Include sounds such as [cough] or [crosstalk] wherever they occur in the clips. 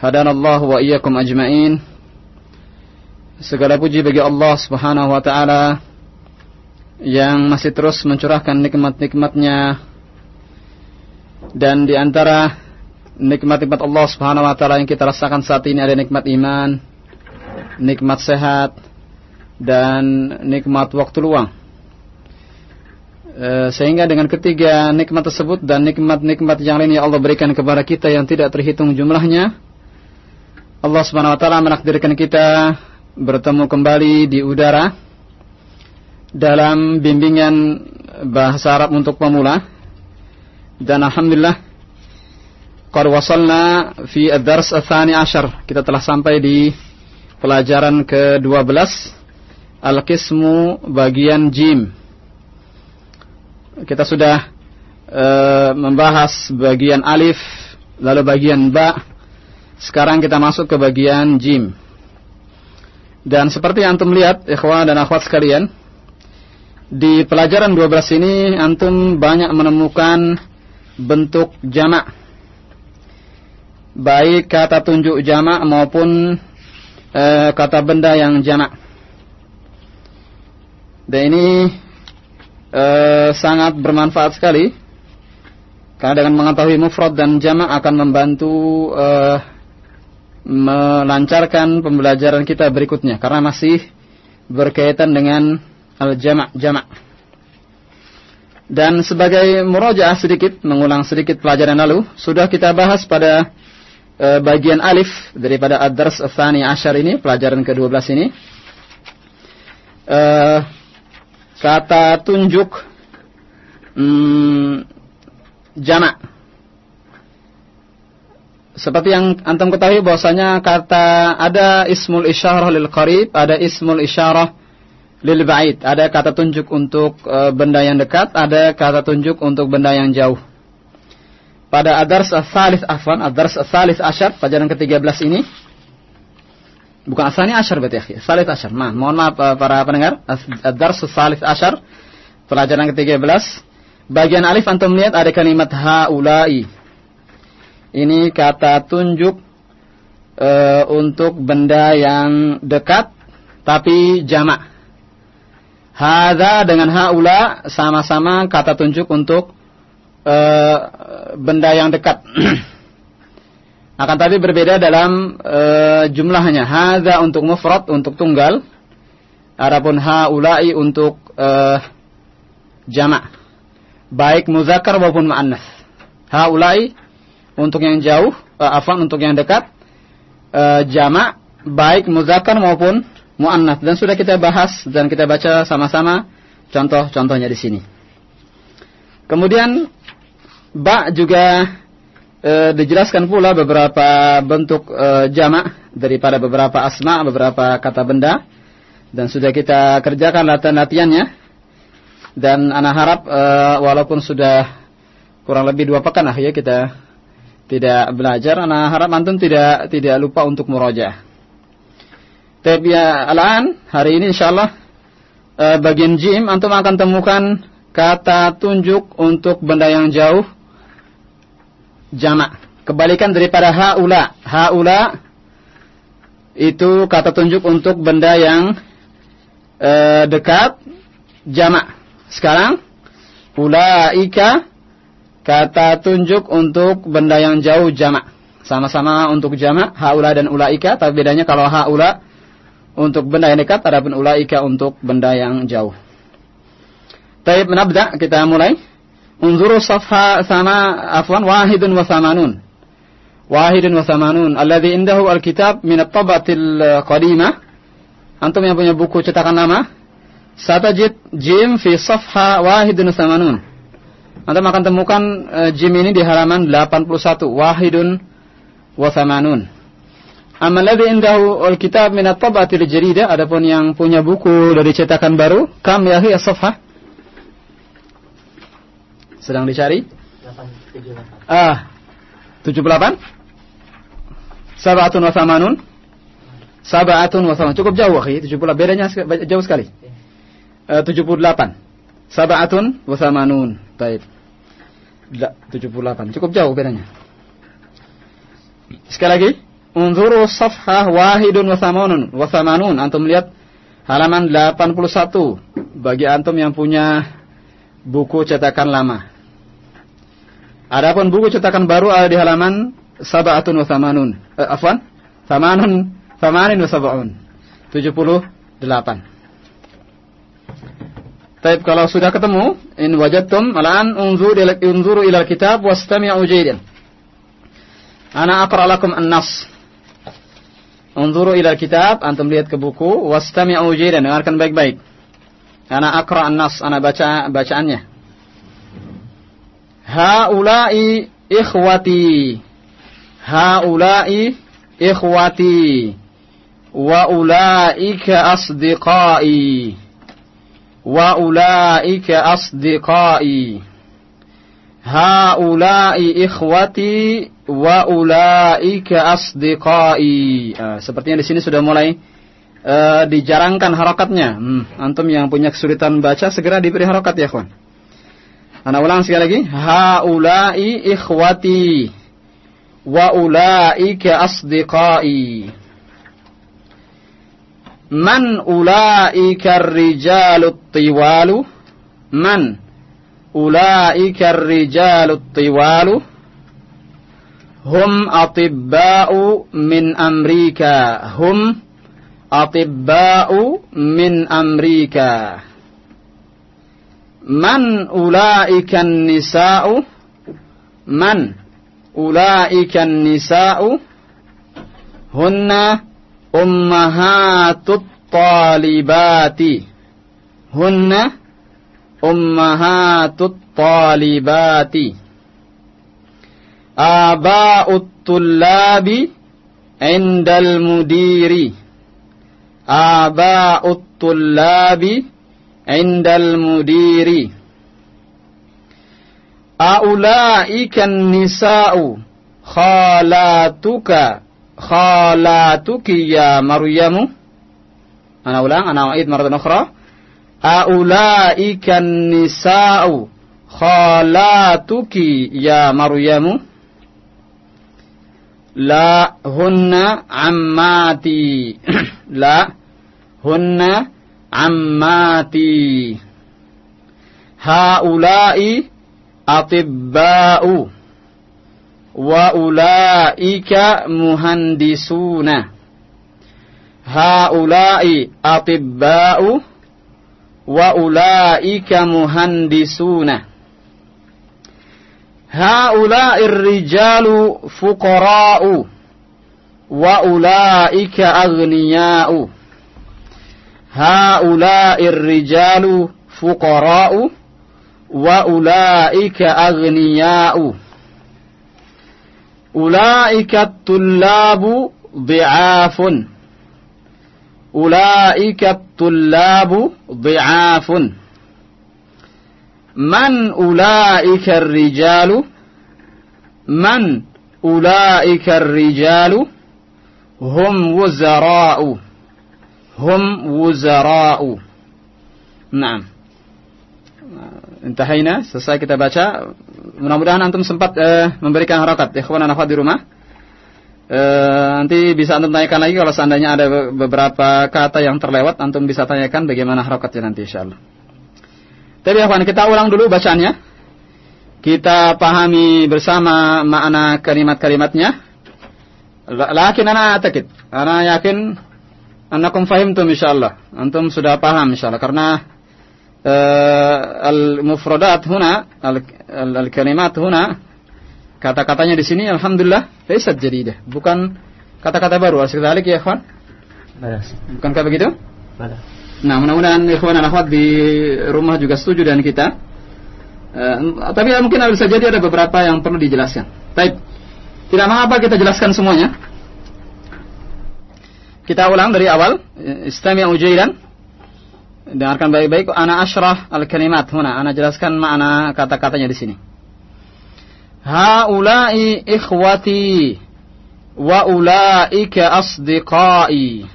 Hadanallahu wa iyyakum ajmain. Segala puji bagi Allah Subhanahu wa taala yang masih terus mencurahkan nikmat-nikmatnya dan di antara nikmat-nikmat Allah Subhanahu wa taala yang kita rasakan saat ini ada nikmat iman, nikmat sehat dan nikmat waktu luang. E, sehingga dengan ketiga nikmat tersebut dan nikmat-nikmat yang lain yang Allah berikan kepada kita yang tidak terhitung jumlahnya, Allah Subhanahu wa taala menakdirkan kita bertemu kembali di udara dalam bimbingan bahasa Arab untuk pemula. Dan alhamdulillah qad wasalna fi ad-dars ats-tsani asyar kita telah sampai di pelajaran ke-12 al-qismu bagian jim. Kita sudah uh, membahas bagian alif lalu bagian ba sekarang kita masuk ke bagian jim. Dan seperti yang antum lihat, ikhwan dan akhwat sekalian, di pelajaran 12 ini antum banyak menemukan bentuk jamak. Baik kata tunjuk jamak maupun e, kata benda yang jamak. Dan ini e, sangat bermanfaat sekali karena dengan mengetahui mufrad dan jamak akan membantu e, melancarkan pembelajaran kita berikutnya karena masih berkaitan dengan al-jama' jama'. Dan sebagai murojaah sedikit, mengulang sedikit pelajaran lalu, sudah kita bahas pada e, bagian alif daripada ad-dars tsani asyar ini, pelajaran ke-12 ini. E, kata tunjuk mm, jama' seperti yang antum ketahui bahwasanya kata ada ismul isyarah lil qarib, ada ismul isyarah lil ba'id. Ada kata tunjuk untuk e, benda yang dekat, ada kata tunjuk untuk benda yang jauh. Pada adars as-salis afwan, adars as-salis asyar, pelajaran ke-13 ini bukan asani asyar berarti ya, salis asyar. Ma, mohon maaf e, para pendengar, adars as-salis asyar, pelajaran ke-13. Bagian alif antum lihat ada kalimat haula'i ini kata tunjuk e, untuk benda yang dekat tapi jamak. Hada dengan haula sama-sama kata tunjuk untuk e, benda yang dekat. [clears throat] Akan tapi berbeda dalam e, jumlahnya. Hada untuk mufrad untuk tunggal. Adapun haula'i untuk e, jamak. Baik muzakkar maupun muannas. Haula'i untuk yang jauh, uh, afan untuk yang dekat, uh, jamak baik muzakkar maupun muannats. Dan sudah kita bahas dan kita baca sama-sama contoh-contohnya di sini. Kemudian ba juga uh, dijelaskan pula beberapa bentuk uh, jamak daripada beberapa asma, beberapa kata benda. Dan sudah kita kerjakan latihan-latihannya. Dan anak harap uh, walaupun sudah kurang lebih dua pekan lah ya kita tidak belajar, nah harap antum tidak tidak lupa untuk murojaah. Tapi ya alan hari ini insyaallah eh, bagian jim antum akan temukan kata tunjuk untuk benda yang jauh jamak. Kebalikan daripada haula. Haula itu kata tunjuk untuk benda yang eh, dekat jamak. Sekarang ulaika kata tunjuk untuk benda yang jauh jamak. Sama-sama untuk jamak haula dan ulaika, tapi bedanya kalau haula untuk benda yang dekat, adapun ulaika untuk benda yang jauh. Taib menabda, kita mulai. Unzuru safha sama afwan wahidun wa samanun. Wahidun wa samanun. Alladhi indahu alkitab min at-tabatil qadimah. Antum yang punya buku cetakan lama, satajid jim fi safha wahidun wa samanun. Antum akan temukan uh, jim ini di halaman 81. Wahidun wa thamanun. Amma alladhi indahu alkitab min at-tabatil jarida adapun yang punya buku dari cetakan baru, kam ya hiya safha? Sedang dicari? 878. Ah, 78? Sabatun wa thamanun? Sabatun wa thamanun. Cukup jauh, akhi. 70 bedanya jauh sekali. Uh, 78. Sabatun wa thamanun. Baik. 78. Cukup jauh bedanya. Sekali lagi, unzuru safhah wahidun wa thamanun wa. Antum lihat halaman 81 bagi antum yang punya buku cetakan lama. Adapun buku cetakan baru ada di halaman sab'atun wa thamanun. Eh, afwan, thamanun, thamanin wa sab'un. 78. Taib kalau sudah ketemu, in wajadtum alaan unzur ila unzuru ila kitab wastami'u jaydan. Ana aqra lakum an-nas. Unzuru ila kitab, antum lihat ke buku, wastami'u jaydan, dengarkan baik-baik. Ana aqra an-nas, ana baca bacaannya. Haula'i ikhwati. Haula'i ikhwati. Wa ulaika asdiqai. Ulaika asdiqai. Haula'i ikhwati wa ulaika asdiqai. Uh, sepertinya di sini sudah mulai uh, dijarangkan harakatnya. Hmm, antum yang punya kesulitan baca segera diberi harakat ya, kawan. Ana ulang sekali lagi. Haula'i ikhwati wa ulaika asdiqai. Man ulaika ar-rijalu tiwalu? Man ulaika ar-rijalu tiwalu? Hum atibba'u min Amrika. Hum atibba'u min Amrika. Man ulaikan nisa'u? Man ulaikan nisa'u? Hunna ummahatut talibati. Hunna ummahatut talibati. Aba'ut tullabi indal mudiri. Aba'ut tullabi indal mudiri. Aulaikan nisa'u khalatuka khalatuki ya Maryamu. Ana ulang, ana uid maratan ukhra. Aulaikan nisa'u khalatuki ya Maryamu. La hunna ammati. La hunna ammati. Haulai atibba'u wa ulaika muhandisuna. Haulai atibba'u wa ulaika muhandisuna. Haulai rijalu fukara'u, wa ulaika ha haulai rijalu fukara'u, wa ulaika aghniya'u. أولئك الطلاب ضعاف. أولئك الطلاب ضعاف. من أولئك الرجال؟ من أولئك الرجال؟ هم وزراء. هم وزراء. نعم. Intahina, selesai kita. Mudah-mudahan antum sempat uh, memberikan harakat ikhwan dan di rumah. Uh, nanti bisa antum tanyakan lagi kalau seandainya ada beberapa kata yang terlewat, antum bisa tanyakan bagaimana harakatnya nanti insyaallah. Tapi ikhwan, kita ulang dulu bacaannya. Kita pahami bersama makna kalimat-kalimatnya. Lakin ana atakid. Ana yakin annakum fahimtum insyaallah. Antum sudah paham insyaallah karena al-mufradat huna al-kalimat huna kata-katanya di sini alhamdulillah laysat jadidah. Bukan kata-kata baru. Asyik ya, ikhwan? Bukankah begitu? Nah, mudah-mudahan ikhwan dan akhwat di rumah juga setuju dengan kita. Uh, tapi ya, mungkin bisa jadi ada beberapa yang perlu dijelaskan. Baik. Tidak mengapa kita jelaskan semuanya. Kita ulang dari awal. Istami' ujailan. Dengarkan baik-baik. Ana asyrah al-kalimat huna. Ana jelaskan makna kata-katanya di sini. Haula'i ikhwati wa ulaika asdiqai.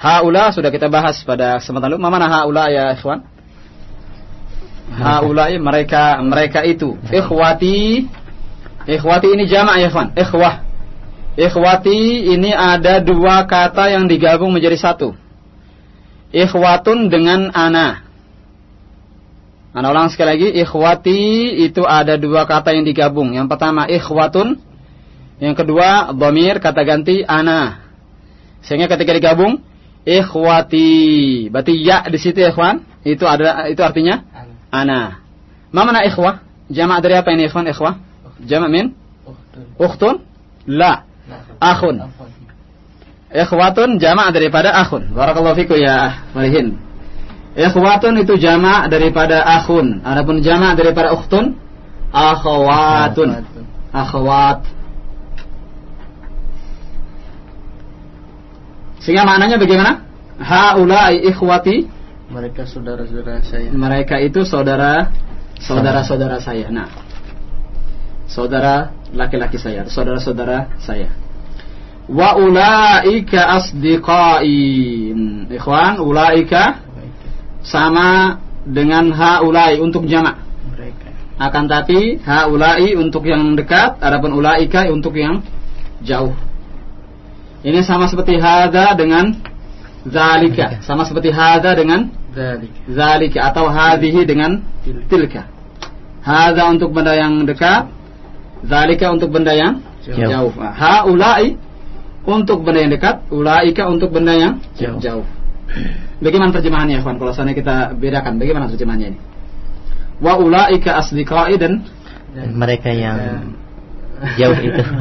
Haula sudah kita bahas pada kesempatan lalu. Mana haula ya ikhwan? Haula mereka mereka itu. Ikhwati Ikhwati ini jamak ya, Ikhwan. Ikhwah. Ikhwati ini ada dua kata yang digabung menjadi satu ikhwatun dengan ana. Ana ulang sekali lagi, ikhwati itu ada dua kata yang digabung. Yang pertama ikhwatun, yang kedua bomir kata ganti ana. Sehingga ketika digabung ikhwati, berarti ya di situ ikhwan, itu ada itu artinya ana. Mama mana ikhwah? Jama dari apa ini ikhwan ikhwah? Jamak min? Ukhtun? La. Akhun. Ikhwatun jamak daripada akhun. Barakallahu fiku ya Malihin. Ikhwatun itu jamak daripada akhun. Adapun jamak daripada ukhtun akhwatun. Akhwat. Sehingga maknanya bagaimana? Haulai ikhwati mereka saudara-saudara saya. Mereka itu saudara saudara-saudara saya. Nah, saudara laki-laki saya, saudara-saudara saya. Wa ulaika asdiqain. Ikhwan, ulaika sama dengan haulai untuk jamak. Akan tapi haulai untuk yang dekat, adapun ulaika untuk yang jauh. Ini sama seperti hada dengan zalika, sama seperti hada dengan zalika atau hadhihi dengan tilka. Hada untuk benda yang dekat, Zalika untuk benda yang jauh. jauh. Haulai untuk benda yang dekat, ulaika untuk benda yang jauh. jauh. Bagaimana terjemahannya, Ikhwan? Kalau sana kita bedakan, bagaimana terjemahannya ini? Wa ulaika asdiqai dan mereka yang jauh itu. [laughs]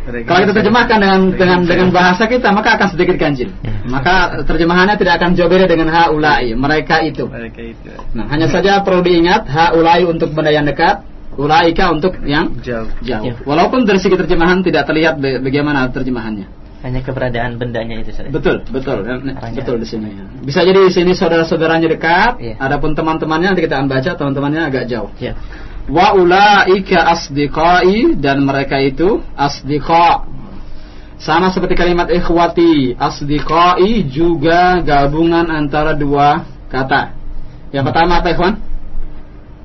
Kalau kita terjemahkan dengan dengan dengan bahasa kita maka akan sedikit ganjil. Ya. Maka terjemahannya tidak akan jauh beda dengan haulai, mereka itu. Mereka itu. Nah, hanya saja perlu diingat haulai untuk benda yang dekat, Ulaika untuk yang jauh. jauh. Ya. Walaupun dari segi terjemahan tidak terlihat bagaimana terjemahannya. Hanya keberadaan bendanya itu saja. Betul, betul. Aranya. Betul di sini. Bisa jadi di sini saudara-saudaranya dekat, ya. adapun teman-temannya nanti kita akan baca teman-temannya agak jauh. Ya. Wa ulaika asdiqai dan mereka itu asdiqa. Sama seperti kalimat ikhwati, asdiqai juga gabungan antara dua kata. Yang pertama apa ikhwan?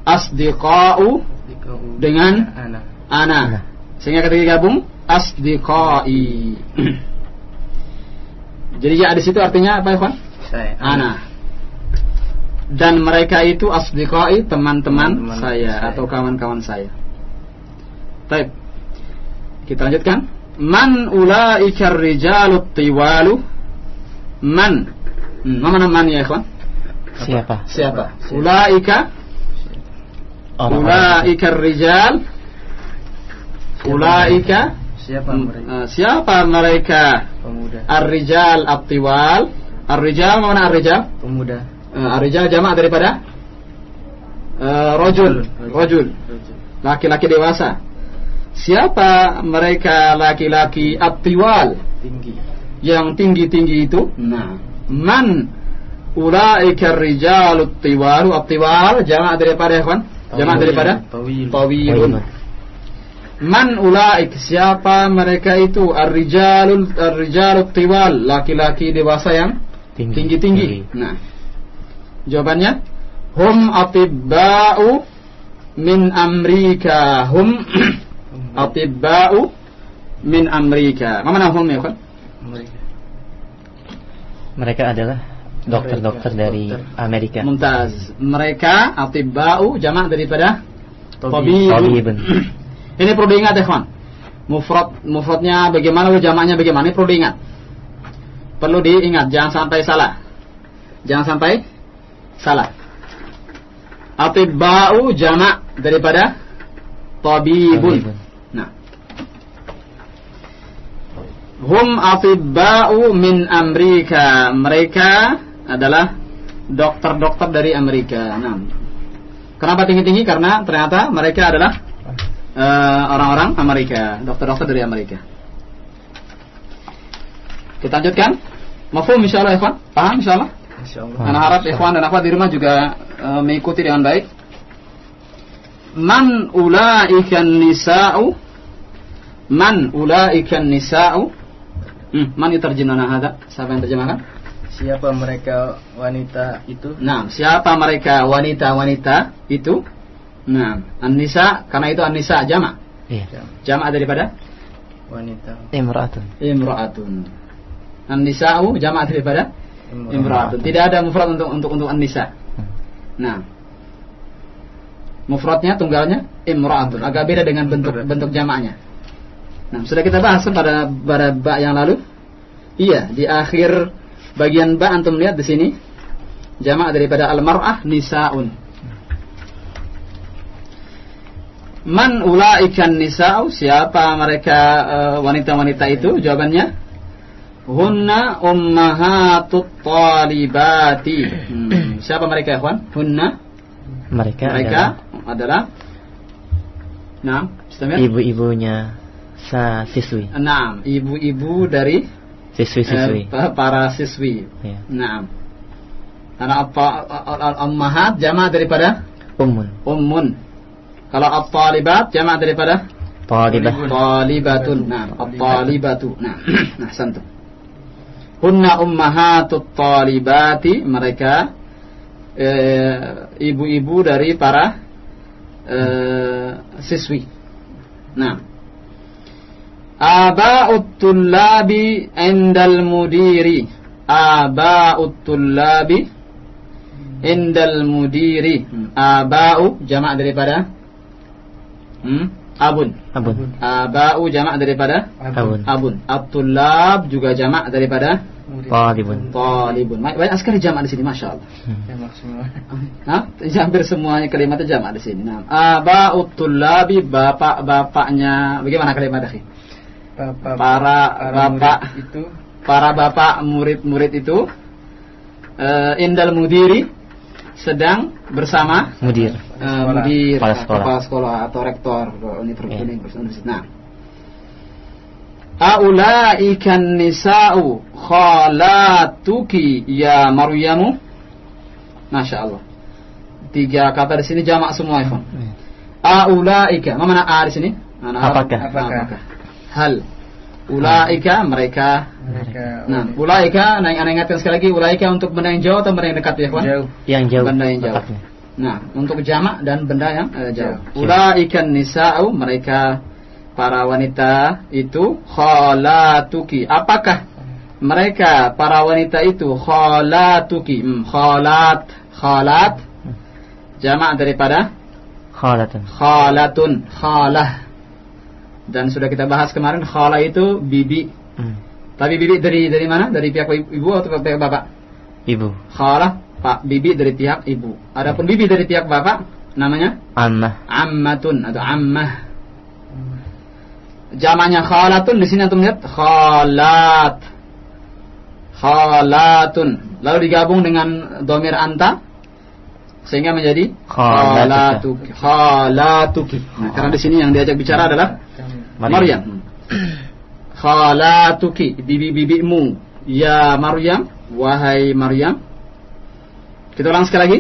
Asdiqau dengan ana. ana. Sehingga ketika gabung asdiqai. [clears throat] Jadi ya di situ artinya apa ya, Pak? Saya. Ana. Dan mereka itu asdiqai teman-teman saya, saya atau kawan-kawan saya. Baik. Kita lanjutkan. Man ulaika rijalut tiwalu man. Hmm, mana man ya, ikhwan? Siapa? Siapa? Ulaika Ulaika rijal Ulaika Siapa mereka? Uh, siapa mereka? Pemuda. Ar-rijal at-tiwal. Ar-rijal mana ar-rijal? Pemuda. Uh, ar-rijal jamak daripada uh, rojul. Rojul. Laki-laki dewasa. Siapa mereka laki-laki at-tiwal? Tinggi. Yang tinggi-tinggi itu? Nah, man ulaika ar-rijal at-tiwal. At-tiwal jamak daripada ya, Jamaah daripada tawilun. Man ulaik siapa mereka itu ar-rijalul ar-rijalul tiwal laki-laki dewasa yang tinggi-tinggi. Nah. Jawabannya hum atibba'u min Amerika. Hum [coughs] atibba'u min Amerika. Mana hum ya, kan? Mereka adalah dokter-dokter dari Amerika. Mumtaz. Mereka atibau jamak daripada tabibun. [clears throat] Ini perlu diingat ya, kawan. Mufrad mufradnya bagaimana, jamaknya bagaimana? Ini perlu diingat. Perlu diingat, jangan sampai salah. Jangan sampai salah. Atibba'u jamak daripada tabibun. Tabibun. Nah. Hum atibba'u min Amerika. Mereka adalah dokter-dokter dari Amerika. Nah. Kenapa tinggi-tinggi? Karena ternyata mereka adalah eh, orang-orang Amerika, dokter-dokter dari Amerika. Kita lanjutkan. Mafhum insyaallah ikhwan? Paham insyaallah? Insyaallah. Anak harap ikhwan dan akhwat di rumah juga eh, mengikuti dengan baik. Man ulaikan nisa'u Man ulaikan nisa'u hmm, Man yutarjimana hadha Siapa yang terjemahkan? Siapa mereka wanita itu? Nah, siapa mereka wanita-wanita itu? Nah, an-nisa karena itu an-nisa jamak. Iya. Jamak daripada Wanita. Imra'atun. imra'atun. An-nisa'u jamak daripada imra'atun. Tidak ada mufrad untuk untuk untuk an-nisa. Hmm. Nah, mufradnya tunggalnya imra'atun. Agak beda dengan bentuk bentuk jamaknya. Nah, sudah kita bahas pada pada ba yang lalu. Iya, di akhir bagian ba antum lihat di sini jamak daripada al-mar'ah nisaun. Man ulaikan nisa'u siapa mereka eh, wanita-wanita itu? Jawabannya Hunna ummahatut talibati. Hmm, siapa mereka, ikhwan? Hunna Mereka, mereka adalah Nah, adalah istamir. ibu-ibunya sa siswi. Nah, ibu-ibu dari Siswi-siswi. eh, pa- para siswi. Iya. Nah. Karena apa al-ummahat jamak daripada Ummun. ummun. Kalau at-talibat jamak daripada Talibah. talibatun. [clears throat] Nah, at-talibatu. Nah, nah santu. Hunna ummahatut talibati mereka eh, ibu-ibu dari para eh, siswi. Nah, aba'ut tullabi indal mudiri. Aba'ut tullabi indal mudiri. Hmm, Aba'u jamak daripada hmm, abun. Abun. Aba'u jamak daripada Abun. abun. At-tullab juga jamak daripada Talibun. talibun. Banyak sekali jamak di sini, masya Allah. Jamak semua. [laughs] Hah? Hampir semuanya kalimatnya jamak di sini. Nah, aba'ut tullabi bapak-bapaknya. Bagaimana kalimat akhi? Bapak, Para bapak itu para bapak murid-murid itu eh, indal mudiri sedang bersama Mudir. eh, mudir Kepala sekolah. kepala sekolah atau rektor universitas Iya. universitas. Nah, Aulaikan nisa'u khalatuki ya Maryamu. Masya Allah. Tiga kata di sini jamak semua, Ikhwan. Aulaika. Apa mana a di sini? Mana Arab? Apakah? Apakah? Hal. Ulaika mereka. mereka Nah, ulaika, nah, anda ingatkan sekali lagi, ulaika untuk benda yang jauh atau benda yang dekat ya, Ikhwan? jauh. Yang jauh. Benda yang jauh. letaknya. Nah, untuk jamak dan benda yang eh, jauh. Ulaikan nisa'u mereka para wanita itu khalatuki. Apakah mereka para wanita itu khalatuki? Hmm, khalat, khalat jamak daripada Khalatun. khalatun, khalah. Dan sudah kita bahas kemarin khala itu bibi. Hmm. Tapi bibi dari dari mana? Dari pihak ibu atau pihak bapak? Ibu. Khalah pak bibi dari pihak ibu. Adapun bibi dari pihak bapak namanya Ammah. ammatun atau ammah. Jamaknya khalatun di sini antum lihat khalat. Khalatun. Lalu digabung dengan domir anta sehingga menjadi khalatuki. Khalatuki. Nah, karena di sini yang diajak bicara adalah Maryam. Khalatuki, bibi-bibimu. Ya Maryam, wahai Maryam. Kita ulang sekali lagi.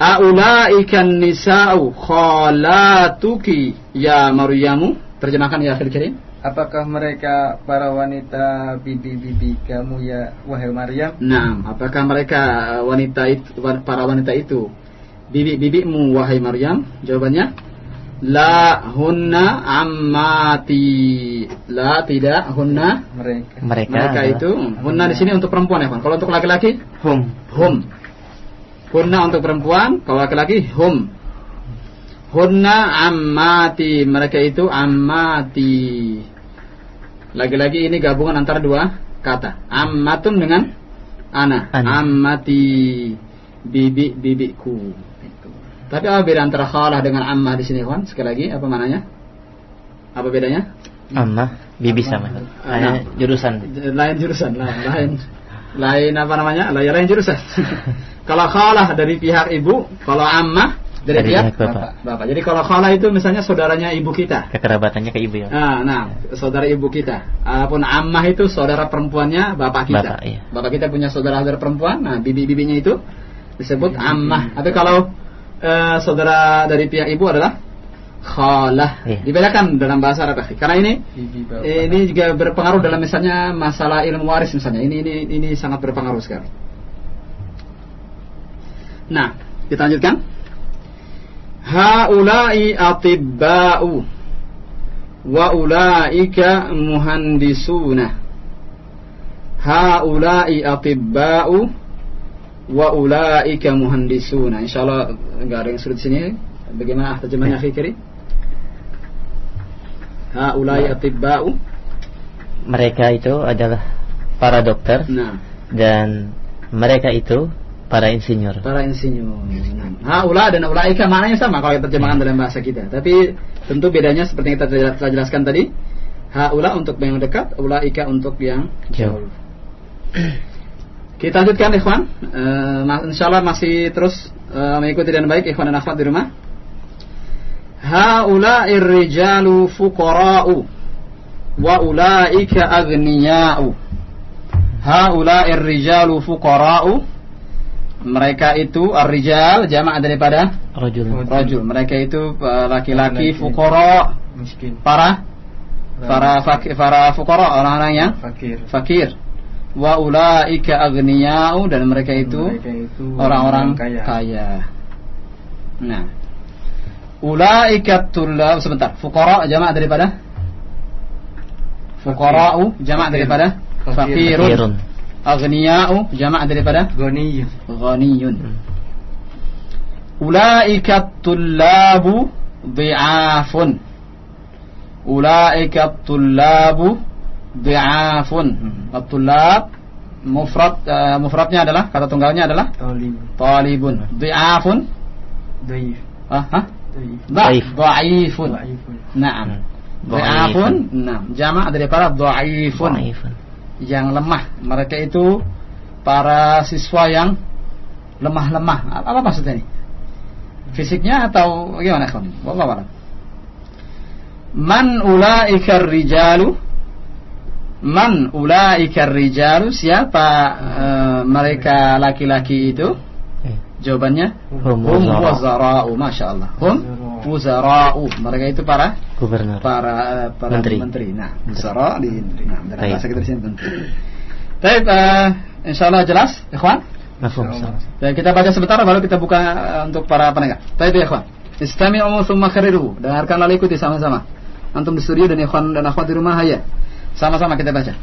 Aulaikan nisa'u khalatuki ya Maryamu. Terjemahkan ya akhir kirim. Apakah mereka para wanita bibi-bibi kamu ya wahai Maryam? Nah, apakah mereka uh, wanita itu, para wanita itu bibi-bibimu wahai Maryam? Jawabannya la hunna ammati. La tidak hunna Mereka. Mereka, mereka itu hunna di sini untuk perempuan ya, Pak. Kalau untuk laki-laki hum. hum. Hunna untuk perempuan, kalau laki-laki hum. Hunna ammati, mereka itu ammati. Lagi-lagi ini gabungan antara dua kata. Ammatun dengan ana. Ana. Ammati bibi bibiku. Tapi apa beda antara khalah dengan ammah di sini, kawan? Sekali lagi, apa mananya? Apa bedanya? Amma, bibi sama. Nah. jurusan. lain jurusan lain lain lain apa namanya lain lain jurusan [laughs] kalau khalah dari pihak ibu kalau ammah dari, Dari pihak, pihak bapak. bapak jadi kalau khalah itu misalnya saudaranya ibu kita Kekerabatannya ke ibu ya. nah, nah saudara ibu kita adapun ammah itu saudara perempuannya bapak kita Bapak, iya. bapak kita punya saudara saudara perempuan nah bibi bibinya itu disebut ammah tapi kalau eh, saudara dari pihak ibu adalah khalah Iya. dibedakan dalam bahasa Arab akhi. karena ini. Eh, ini juga berpengaruh dalam misalnya masalah ilmu waris misalnya. Ini ini ini sangat berpengaruh sekali. Nah, kita lanjutkan. Haula'i atibba'u wa ulaika muhandisuna. Haula'i atibba'u wa ulaika muhandisuna. Insyaallah enggak ada yang sulit sini. Bagaimana terjemahnya akhi Kiri? Haula'i atibba'u Mereka itu adalah para dokter Nah, dan mereka itu para insinyur. para insinyur. Nah, haula dan ulaika maknanya sama kalau kita terjemahkan dalam bahasa kita. Tapi tentu bedanya seperti yang kita telah telah jelaskan tadi. Haula untuk yang dekat, ulaika untuk yang Jauh. [clears throat] Kita lanjutkan ikhwan. Eh, ma- insyaallah masih terus eh, mengikuti dengan baik ikhwan dan akhwat di rumah. Haula'ir rijalu fuqara'u wa ulaika aghniya'u. Haula'ir rijalu fuqara'u mereka itu ar-rijal jamak daripada Rajul. rajul. Mereka itu eh, laki-laki Laki-laki. fuqara Miskin. para para fakir para fuqara orang-orang yang fakir. fakir. Wa ulaika aghniya'u dan mereka itu orang-orang kaya. kaya. Nah. Ulaika tullab sebentar. Fuqara jamak daripada Fuqara'u jamak daripada Fakir. fakirun. Fakirun. Aghniya'u jamak daripada Ghaniyun. ghaniyun. Ulaika tullabu dhi'afun. Ulaika tullabu dhi'afun. At-tullab mufrad eh, mufradnya adalah kata tunggalnya adalah Talib. talibun. Dhi'afun Daif. ah ha? Daif. Dhaif. Dhaifun. Dhaifun. Naam. Hmm. Dhi'afun. Naam. Jamak daripada dhaifun. Dhaifun. Yang lemah. Mereka itu para siswa yang lemah-lemah. Apa maksudnya ini? Fisiknya atau gimana kawan? Wallahu a'lam. Man ulaika rijalu Man ulaika rijalu Siapa eh, mereka laki-laki itu? Eh, Jawabannya Hum wazara'u Masya Allah Hum wuzara'u Mereka itu para Gubernur. para eh, para Menteri. menteri. Nah, wuzara di nah, dalam Baik. bahasa kita di sini menteri. Baik, eh, insyaallah jelas, ikhwan. Mafhum. Dan kita baca sebentar baru kita buka untuk para pendengar. Baik, ya, ikhwan. Istami'u tsumma kharriruhu. Dengarkan lalu ikuti sama-sama. Antum di studio dan ikhwan dan akhwat di rumah hayya. Sama-sama kita baca.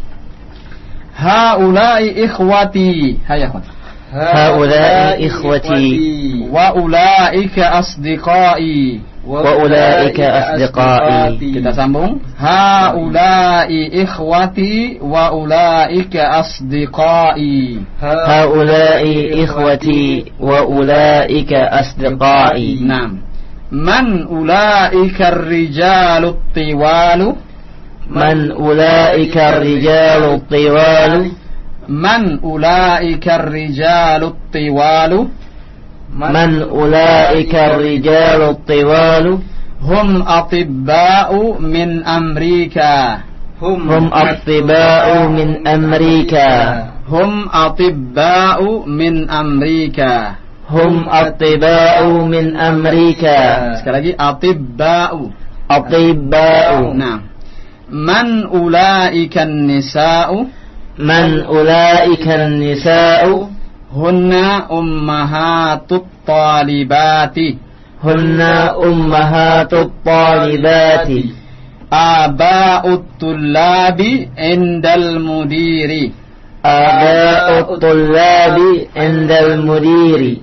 Haulai ikhwati. Hai akhwat. هؤلاء إخوتي وأولئك أصدقائي وأولئك أصدقائي kita sambung. هؤلاء إخوتي وأولئك أصدقائي هؤلاء إخوتي وأولئك أصدقائي نعم من أولئك الرجال الطوال من أولئك الرجال الطوال Man ulaika ar-rijalu tiwalu من أولئك الرجال الطوال hum atibba'u min Amrika. هم أطباء من أمريكا Hum atibba'u min Amrika. هم أطباء من أمريكا Sekali lagi atibba'u. أطباء Nah. من أولئك النساء؟ من أولئك النساء؟ هن أمهات الطالبات. هن أمهات الطالبات. آباء الطلاب عند المدير. آباء الطلاب عند المدير.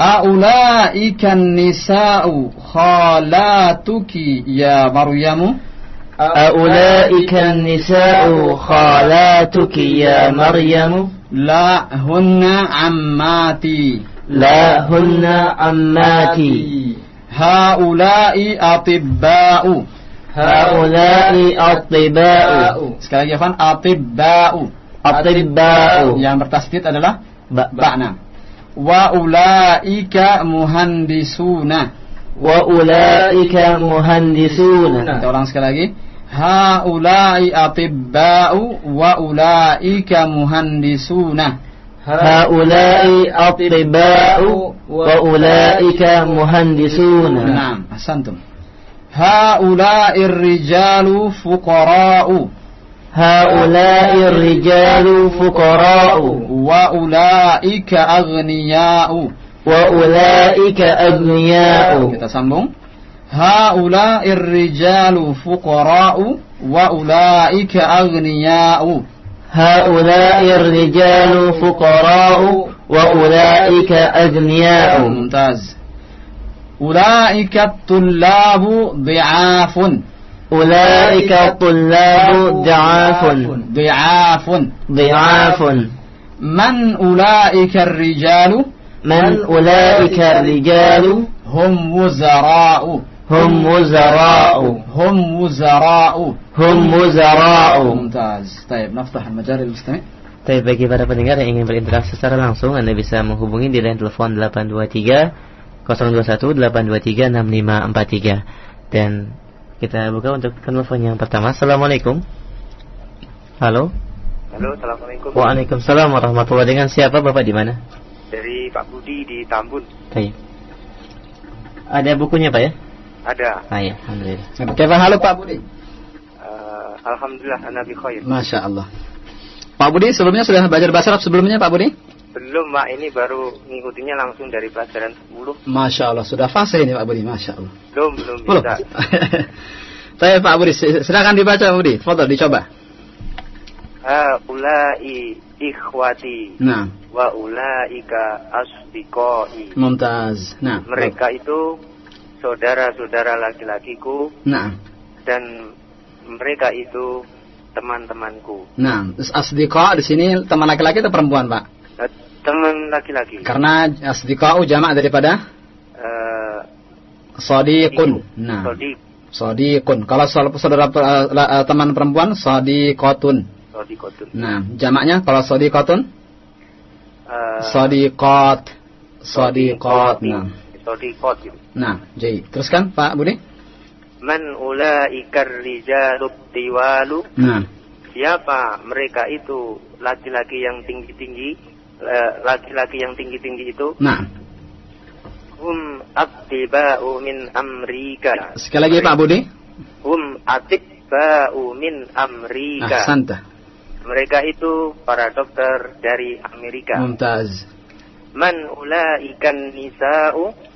أولئك النساء خالاتك يا مريم؟ أولئك النساء خالاتك يا مريم لا هن عماتي لا هن عماتي هؤلاء أطباء هؤلاء الطباء Sekali lagi Afan Atibba'u الطباء Yang bertasdid adalah ba- Ba'na Wa ulaika muhandisuna وأولئك مهندسون Kita ulang sekali lagi Haulai atibba'u Wa ulaika muhandisuna هؤلاء أطباء وأولئك مهندسون Naam, ahsantum Haulai rijalu fuqara'u هؤلاء الرجال فقراء Wa ulaika aghniya'u وأولئك أغنياء Kita sambung. هؤلاء الرجال فقراء وأولئك أغنياء. هؤلاء الرجال فقراء وأولئك أغنياء. ممتاز. أولئك الطلاب ضعاف. أولئك الطلاب ضعاف. ضعاف. ضعاف. من أولئك الرجال؟ من أولئك الرجال؟ هم وزراء. هم وزراء Hum wuzara'u. هم وزراء Mumtaz. Baik, naftah al-majal al-mustami'. Tapi bagi para pendengar yang ingin berinteraksi secara langsung Anda bisa menghubungi di line telepon 823 021 823 6543 Dan kita buka untuk telepon yang pertama Assalamualaikum Halo Halo, Assalamualaikum. Waalaikumsalam warahmatullahi Dengan siapa Bapak di mana? Dari Pak Budi di Tambun. Baik. Ada bukunya Pak ya? Ada. Ah ya, Alhamdulillah Kaifa halu Pak Budi? Eh, Alhamdulillah, ana bi khair. Masya Allah. Pak Budi sebelumnya sudah belajar bahasa Arab sebelumnya Pak Budi? Belum, Pak. Ini baru ngikutinya langsung dari pelajaran 10. Masya Allah sudah fase ini Pak Budi, Masya Allah. Belum, belum Belum. bisa. [laughs] Saya Pak Budi, silakan dibaca Pak Budi. Foto dicoba. Haulai ikhwati Nah, wa ulaika asdiqai. mumtaz. Nah, Mereka itu saudara-saudara laki-lakiku Nah, dan mereka itu teman-temanku. nah, asdiqa di sini teman laki-laki atau perempuan Pak? Eh, Teman laki-laki. Karena asdiqa'u jamak daripada Eh, sadiqun. Nah, sadiqun. Kalau saudara, eh, teman perempuan sadiqatun. sodikotun. Nah, jamaknya kalau sadiqatun Eh, sadiqat. Sadiqat. Nah. Sodikot gitu. Nah, jadi teruskan Pak Budi. Man ulaikar rijalut tiwalu Nah, Siapa mereka itu laki-laki yang tinggi-tinggi eh, Laki-laki yang tinggi-tinggi itu nah. Hum attiba'u min Amrika Sekali lagi Pak Budi. Hum atiba'u min Amrika Ahsanta. Mereka itu para dokter dari Amerika Mumtaz. Man ulaikan nisa'u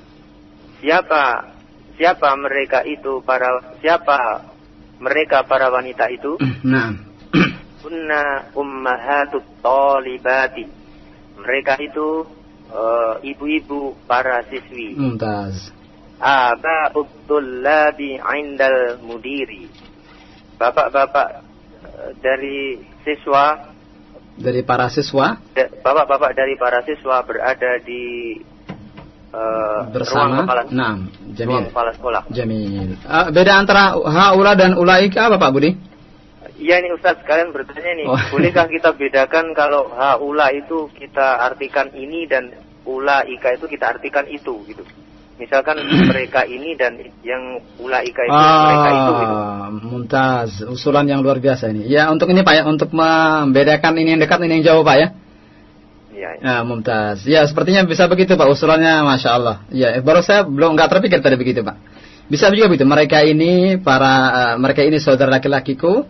Siapa Siapa mereka itu para Siapa mereka para wanita itu [clears throat] Nah. [clears throat] Kunna ummahatut talibati. Mereka itu eh, ibu-ibu para siswi. Mumtaz. Aba'ut tullabi indal mudiri. Bapak-bapak eh, dari siswa, Dari para siswa bapak-bapak dari para siswa berada di eh, bersama. ruang Jamil. kepala sekolah. Jamil. Ah, beda antara haula dan ulaika apa Pak Budi? Iya nih Ustaz, kalian bertanya nih, Oh. bolehkah [laughs] kita bedakan kalau haula itu kita artikan ini dan ulaika itu kita artikan itu gitu. Misalkan [clears throat] mereka ini dan yang ulaika itu mereka itu gitu. Ah, mumtaz. Usulan yang luar biasa ini. Ya, untuk ini Pak ya, untuk membedakan ini yang dekat ini yang jauh Pak ya. Iya. Ya, mumtaz. Ya, sepertinya bisa begitu Pak usulannya Masya Allah. Ya, baru saya belum nggak terpikir tadi begitu Pak. Bisa juga begitu. Mereka ini para eh, mereka ini saudara laki-lakiku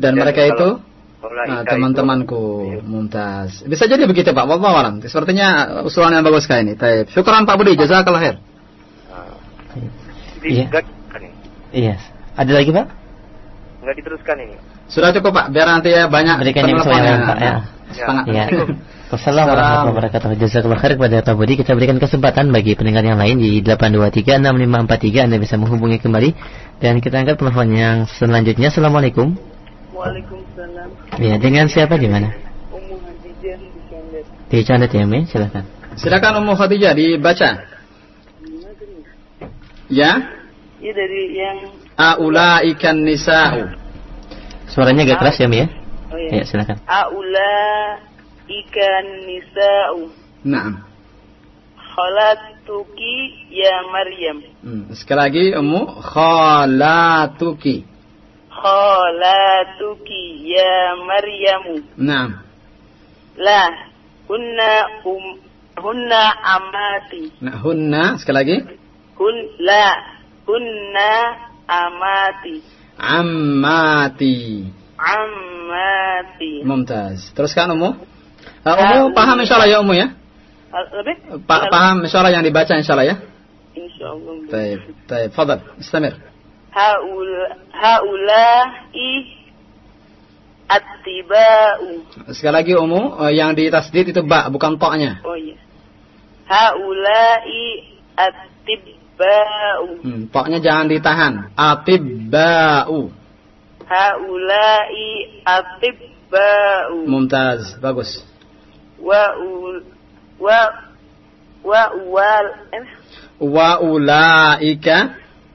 dan, Dan mereka itu kalau ulaika nah, itu- teman-temanku. Iya. Mumtaz. Bisa jadi begitu Pak. Wallahu alam. Sepertinya usulan yang bagus sekali ini. Taib. Syukran Pak Budi. Jazakallah khair. Ah. Iya. Iya Ada lagi Pak? Enggak diteruskan ini. Sudah cukup Pak. Biar nanti ya banyak Berikan yang sesuai Pak, ya. Ya. Semangat. Ya. Wassalamualaikum warahmatullahi wabarakatuh. Jazakallah khair kepada Pak Budi. Kita berikan kesempatan bagi pendengar yang lain di 8236543 Anda bisa menghubungi kembali dan kita angkat telepon yang selanjutnya. Assalamualaikum. Waalaikumsalam. Ya, dengan siapa di mana? Ummu Hadijah di Condet. Di Condet ya? Silakan. Silakan Ummu Khadijah dibaca. Ya. Iya dari yang Aulaikan nisa'u. Suaranya agak keras ya, Mi ya? oh Ya, ya. silakan. Aula ikan nisa'u Naam. khalatuki ya Maryam. Hmm. Sekali lagi Ummu khalatuki. Khalatuki ya Maryamu. Naam. La hunna um hunna amati. Nah, hunna sekali lagi. Hun la hunna amati. Ammati. Amati. Mumtaz. Teruskan Ummu. Uh, Ummu paham insyaallah ya Ummu ya? Lebih? Pa paham insyaallah yang dibaca insyaallah ya? Insyaallah. Baik, baik. Fadal, istamir. haul haulai attiba'u Sekali lagi Ummu, uh, yang di tasdid itu ba, bukan toknya. oh iya haulai attiba'u Hmm, toknya jangan ditahan. Atibba'u. haulai attiba'u Mumtaz, bagus. Wa wa wa eh, Wa ulaika.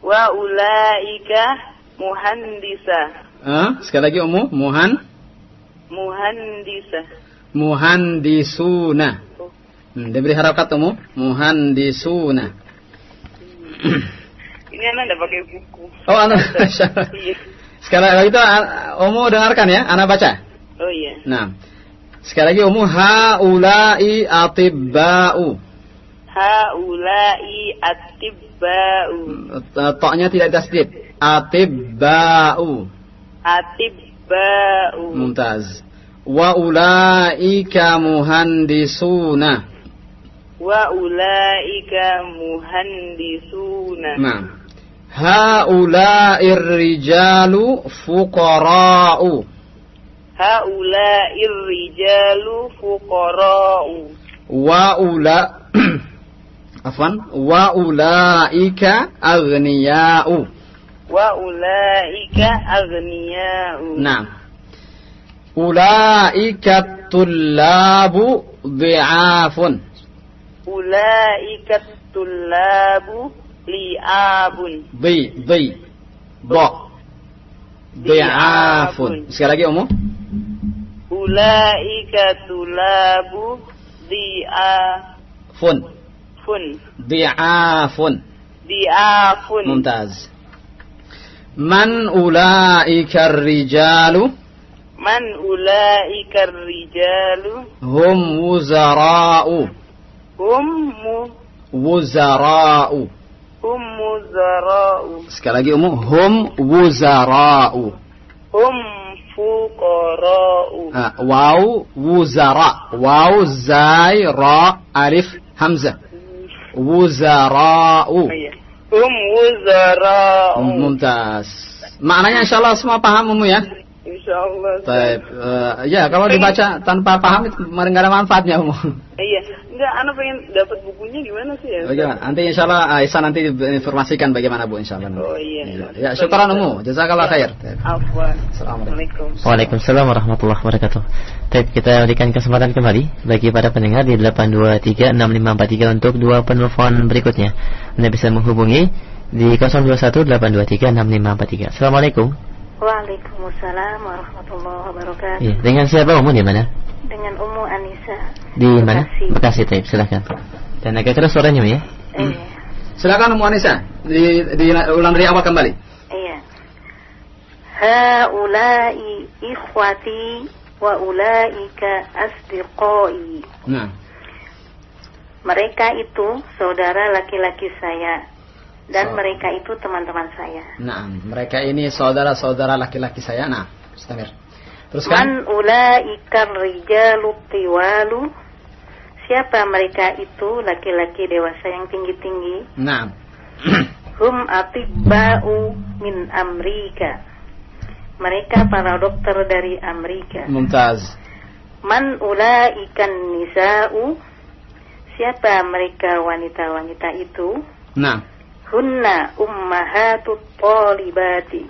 wa ulaika muhandisa Eh, sekali lagi Ummu, muhan muhandisa muhandisuna. Oh. Hmm, diberi harakat Ummu, muhandisuna. [clears throat] ini anak ada pakai buku Oh, anu. [laughs] iya Sekali lagi itu Ummu dengarkan ya, anak baca. oh iya Nah. Sekali lagi Ummu haulai atibba'u. haulai attiba'u Eh, Toknya tidak tasdid. Atibba'u. Atiba'u Mumtaz. Wa ulaika muhandisuna. wa ulaika muhandisuna Nah. Haula'ir rijalu fuqara'u. Haula'ir rijalu fuqara'u Wa ula [clears throat] Afwan, wa ulaika aghniya'u. wa ulaika aghniya'u Nah. Ulaika tullabu dhi'afun. ulaika tullabu li'abun Dhi, dhi. Ba. Dhi'afun. Sekali lagi Ummu. Ulaika tullabu di'afun Fun. Dhi'afun. di'afun Mumtaz. Man ulaika rijalu man ulaika rijalu hum wuzara'u. hum mu Wuzara'u. hum muzara'u Sekali lagi Ummu. Hum wuzara'u. hum fuqara'u waw wuzara. Waw zai ra alif hamzah. Wuzara'u. iya hum wuzara'u Mumtaz. Maknanya insyaallah semua paham Ummu ya. insyaallah Baik. Eh, ya kalau dibaca tanpa paham nggak ada manfaatnya Ummu. iya enggak anak pengen dapat bukunya gimana sih ya Bagaimana? Nanti insyaallah Aisyah nanti informasikan bagaimana Bu insyaallah. nanti. oh iya Ya, syukran Ummu. Jazakallah khair. afwan Assalamualaikum. Assalamualaikum Waalaikumsalam warahmatullahi wabarakatuh. Baik, kita berikan kesempatan kembali bagi para pendengar di 8236543 untuk dua penelpon berikutnya. Anda bisa menghubungi di 0218236543. Assalamualaikum. Waalaikumsalam warahmatullahi wabarakatuh. Iya, dengan siapa Ummu di mana? Dengan Ummu Anissa. Di mana? Bekasi. Bekasi, Taib. Silakan. Dan agak keras suaranya, ya. Iya. Silakan Ummu Anissa. Di, di ulang dari awal kembali. Iya. Haulai ikhwati wa ulaika asdiqai. Nah. Mereka itu saudara laki-laki saya dan So- mereka itu teman-teman saya. Nah, mereka ini saudara-saudara laki-laki saya. Nah, Mustamir. Man Teruskan. ulaika rijalu tiwalu. Siapa mereka itu laki-laki dewasa yang tinggi-tinggi? Nah. [clears throat] Hum atibba'u min Amerika. Mereka para dokter dari Amerika. Mumtaz. Man ulaikan nisa'u Siapa mereka wanita-wanita itu? Nah. Hunna ummahatut talibati.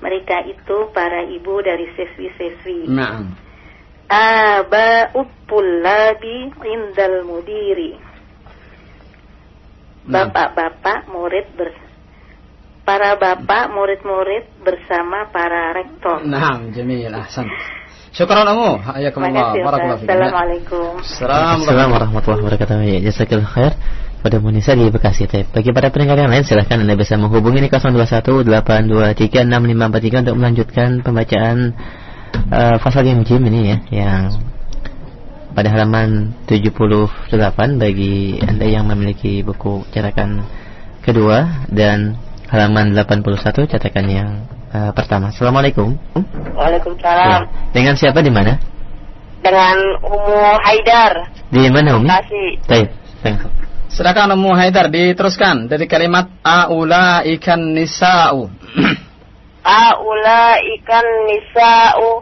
Mereka itu para ibu dari siswi-siswi. Nah. Aba labi indal mudiri. Nah. Bapak-bapak murid ber para bapak murid-murid bersama para rektor. Nah, jamil ahsan. Syukran Amu. Hayakumullah. Barakallahu fiik. Assalamualaikum. Assalamualaikum warahmatullahi wabarakatuh. Ya, jazakallahu khair. Pada Munisa di Bekasi Tep. Bagi para pendengar yang lain silahkan Anda bisa menghubungi di 0218236543 untuk melanjutkan pembacaan uh, fasal yang jim ini ya yang pada halaman 78 bagi Anda yang memiliki buku cetakan kedua dan halaman 81 cetakan yang uh, pertama. Assalamualaikum. Waalaikumsalam. Ya. Dengan siapa di mana? Dengan Umu Haidar. Di mana Umi? Bekasi. Baik. Silakan Umu Haidar diteruskan dari kalimat aula ikan nisa'u. [clears throat] aula ikan nisa'u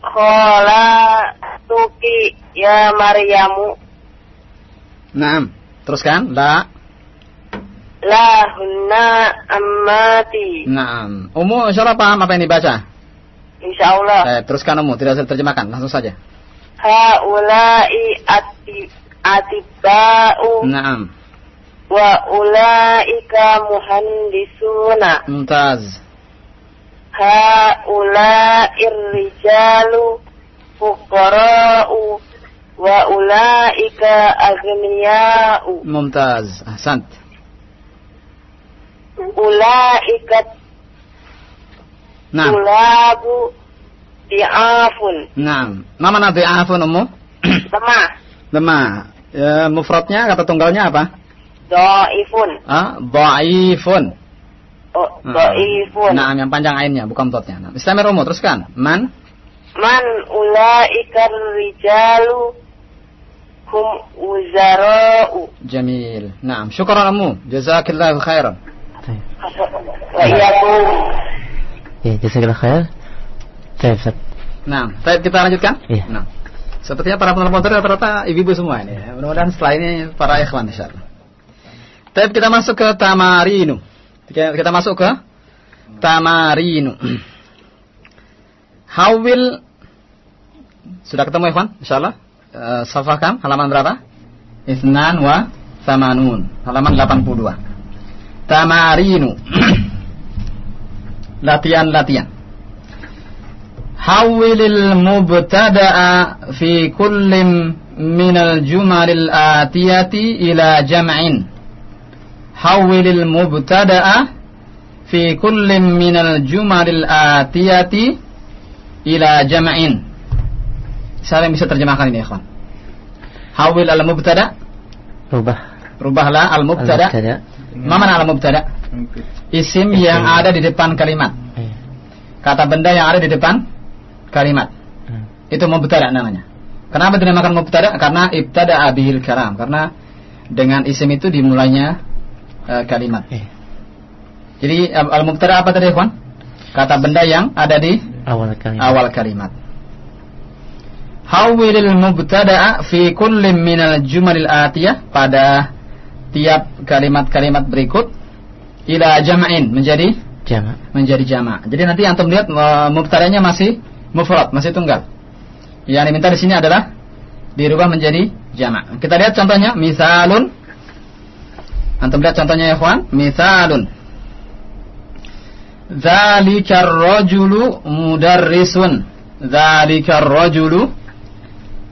khola tuki ya Maryamu. Naam. Teruskan. La La hunna ammati. Naam. Umu insyaallah paham apa yang dibaca? Insyaallah. Eh, teruskan Umu, tidak usah terjemahkan, langsung saja. Haulai ati atiba'u. Naam. Wa ulaika muhandisuna. Mumtaz. Haulai rijalu fuqara'u wa ulaika aghniya'u. Mumtaz. Ahsant. ulaikat Nah. tulabu di'afun Nah. Ma mana di'afun ummu? lemah Lemah. Ya, mufradnya kata tunggalnya apa? do'ifun Ah, dhaifun. oh, do'ifun Nah, yang panjang ainnya bukan dotnya. Nah, istamir ummu teruskan. Man man ulaikar rijalu hum uzara'u jamil. Naam, syukran ummu. Jazakillahu khairan. wa iyakum Ya, jazakallah khair. Baik, Ustaz. Nah, baik kita lanjutkan. Iya. Nah, sepertinya para penonton rata-rata ibu-ibu semua ini. Mudah-mudahan setelah ini para ikhwan insyaallah. Baik, kita masuk ke tamarinu. Kita, masuk ke tamarinu. [clears throat] Hawil sudah ketemu ikhwan insyaallah. Uh, Safah kam halaman berapa? Isnan wa samanun. Halaman 82. Tamarinu. [clears throat] Latihan-latihan hawilil mubtada'a fi kullim minal jumalil atiyati ila jam'in hawilil mubtada'a fi kullim minal jumalil atiyati ila jam'in saya bisa terjemahkan ini ikhwan. hawil al mubtada rubah. Rubahlah al mubtada mana al mubtada isim yang ada di depan kalimat. Iya. Kata benda yang ada di depan kalimat. Hmm. Itu mubtada namanya. Kenapa dinamakan mubtada? Karena ibtada bihil kalam. Karena dengan isim itu dimulainya eh, kalimat. Iya. Jadi al mubtada apa tadi, Ikhwan? Kata benda yang ada di Awal kalimat. awal kalimat. Hawilil mubtada'a fi kullin minal jumalil atiyah pada tiap kalimat-kalimat berikut ila jama'in menjadi Jama. menjadi jama'. Jadi nanti antum lihat eh, mubtada'nya masih mufrad, masih tunggal. Yang diminta di sini adalah dirubah menjadi jama'. Kita lihat contohnya, misalun. Antum lihat contohnya ya, ikhwan. Misalun. Zalikar rajulu mudarrisun. Zalikar rajulu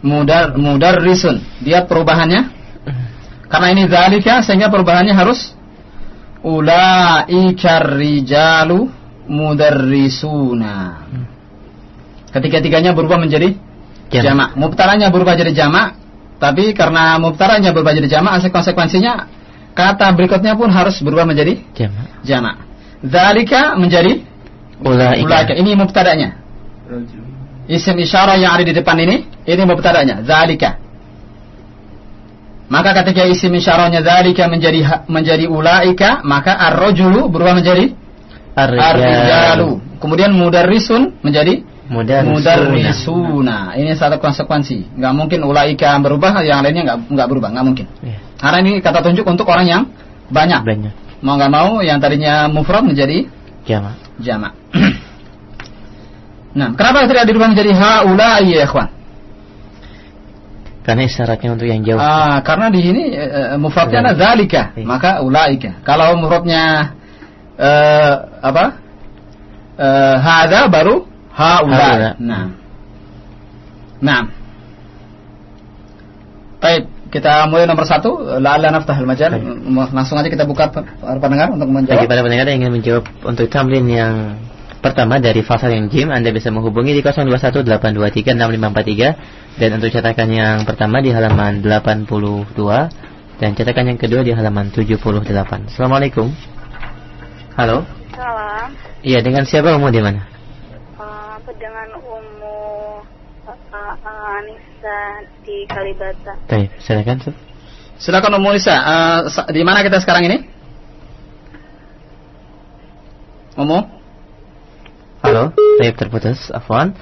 mudar mudarrisun. Dia perubahannya karena ini zalika sehingga perubahannya harus ulaikar rijalu mudarrisuna. Ketiga-tiganya berubah menjadi Jamak. jamak. Mubtaranya berubah jadi jamak, tapi karena mubtaranya berubah jadi jamak, konsekuensinya kata berikutnya pun harus berubah menjadi Jama. jamak. Zalika menjadi Ulaika. ulaika. Ini mubtadanya. Isim isyarah yang ada di depan ini, ini mubtadanya, zalika. Maka ketika isim isyarahnya zalika menjadi menjadi ulaika, maka ar-rajulu berubah menjadi ar-rijalu. Kemudian mudarrisun menjadi Mudarrisuna. Ini satu konsekuensi. Nggak mungkin ulaika berubah, yang lainnya nggak nggak berubah, nggak mungkin. Iya. Karena ini kata tunjuk untuk orang yang banyak. Banyak. Mau nggak mau, yang tadinya mufrad menjadi Jamak. jamak. nah, kenapa tidak dirubah menjadi haula ya ikhwan? Karena isyaratnya untuk yang jauh. Ah, karena di sini eh, mufradnya ada zalika, Iya. maka ulaika. Kalau mufradnya eh, apa? Eh, hada baru Haula. Nah. Nah. Baik, kita mulai nomor satu. La'alla naftah al-majal. Langsung aja kita buka para pendengar untuk Bagi menjawab. para pendengar yang ingin menjawab untuk tamrin yang pertama dari fasal yang jim, Anda bisa menghubungi di 0218236543 dan untuk cetakan yang pertama di halaman 82 dan cetakan yang kedua di halaman 78. Assalamualaikum. Halo. Salam. Iya, dengan siapa umum di mana? Uh, dengan Umu uh, uh, Anissa di Kalibata? Baik, silakan. Silakan Ummu Nisa. Eh, sa- di mana kita sekarang ini? Ummu? Halo, Baik terputus, Afwan.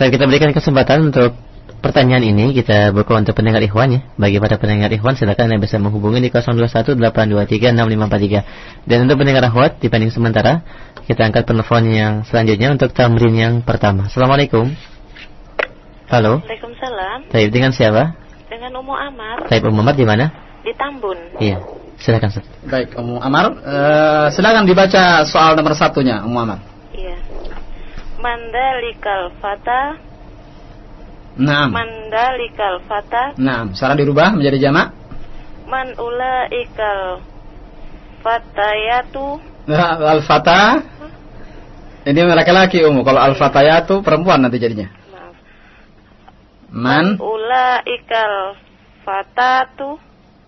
Baik, kita berikan kesempatan untuk pertanyaan ini kita buka untuk pendengar Ikhwan ya. Bagi para pendengar Ikhwan silakan Anda bisa menghubungi di 0218236543. Dan untuk pendengar Akhwat dibanding sementara kita angkat penelpon yang selanjutnya untuk tamrin yang pertama. Assalamualaikum. Halo. Waalaikumsalam. Baik, dengan siapa? Dengan Umu Amar Baik, Umum Muhammad di mana? di Tambun. Iya. Silakan, Ustaz. Baik, Ummu Amar. Eh, silakan dibaca soal nomor satunya, Ummu Amar. Iya. Mandalikal fata, Naam. mandalikal fata, Naam. Sekarang dirubah menjadi jamak. man ulaikal fatayatu, Nah, Al-Fata. Ini laki-laki Ummu. Kalau Al-Fatayatu perempuan nanti jadinya. maaf. Man. ulaikal fatatu,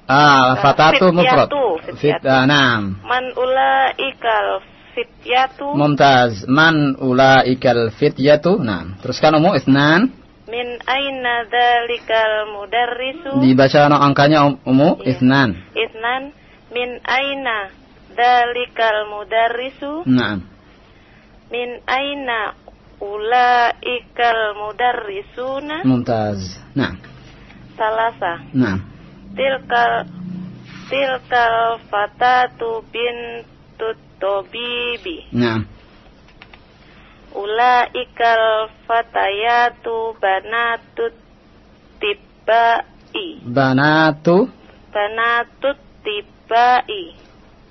Ah, Al-Fatatu mufrad. Fityatu, Fit, ah, naam. man ulaikal fityatu, Mumtaz. Man ulaikal fityatu. Naam. Teruskan Ummu isnan. Min aina dalikal mudarrisu, Dibaca no angkanya Um- Ummu Iya. isnan. Isnan min aina dalikal mudarrisu Naam. min aina ulaikal mudarrisuna Mumtaz. Naam. salasa Naam. tilkal tilkal fatatu bintut tobibi Naam. Ulaikal fatayatu banatut tibai Banatu. banatut tibai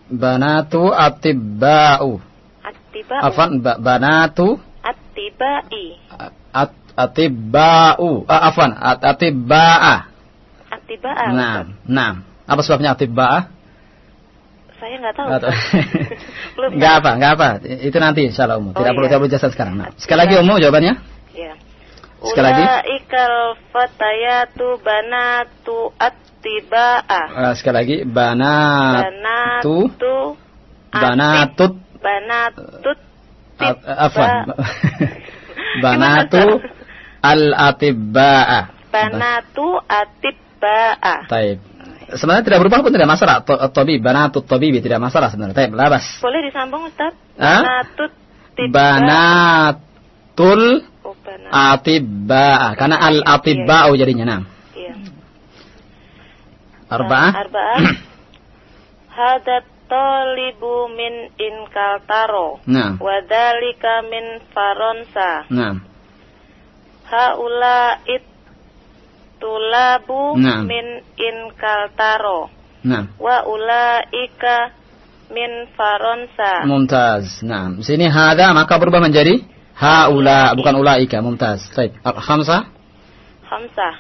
Banatu atibba'u. atibau Afan ba- banatu atibai at atibba'u. Ah, afan at atibba'a. atibaa Nah, nah. Apa sebabnya atibba'a? Saya nggak tahu [laughs] Belum Enggak tahu. apa, enggak apa. Itu nanti insyaallah. Tidak Oh, perlu iya. tidak perlu jelasan sekarang. Nah, sekali lagi Ummu jawabannya. Ya. Sekali lagi. Ulaikal fatayatu banatu attiba'a. Eh, sekali lagi banatu Banatu banatut banatut tibba- [laughs] banatu al atibba'a. banatu atibba'a. Taib. Sebenarnya tidak berubah pun tidak masalah. To- Tabib, banatut tabibi tidak masalah sebenarnya. Taib, labas. Boleh disambung Ustaz? Banatut tibba. Banatul Oh, banat. atibba'a. Karena al atibba'u jadinya. Nah. Iya. Arba'ah. Arba'ah. [clears throat] Hadat talibu min inkaltaro. Nah. Wadalika min faronsa. Nah. Haula it tulabu Naam. min inkaltaro. Nah. Wa ulaika min faronsa. Mumtaz. Nah, sini hada maka berubah menjadi haula bukan ulaika. Mumtaz. Baik. Al-khamsah. Khamsah.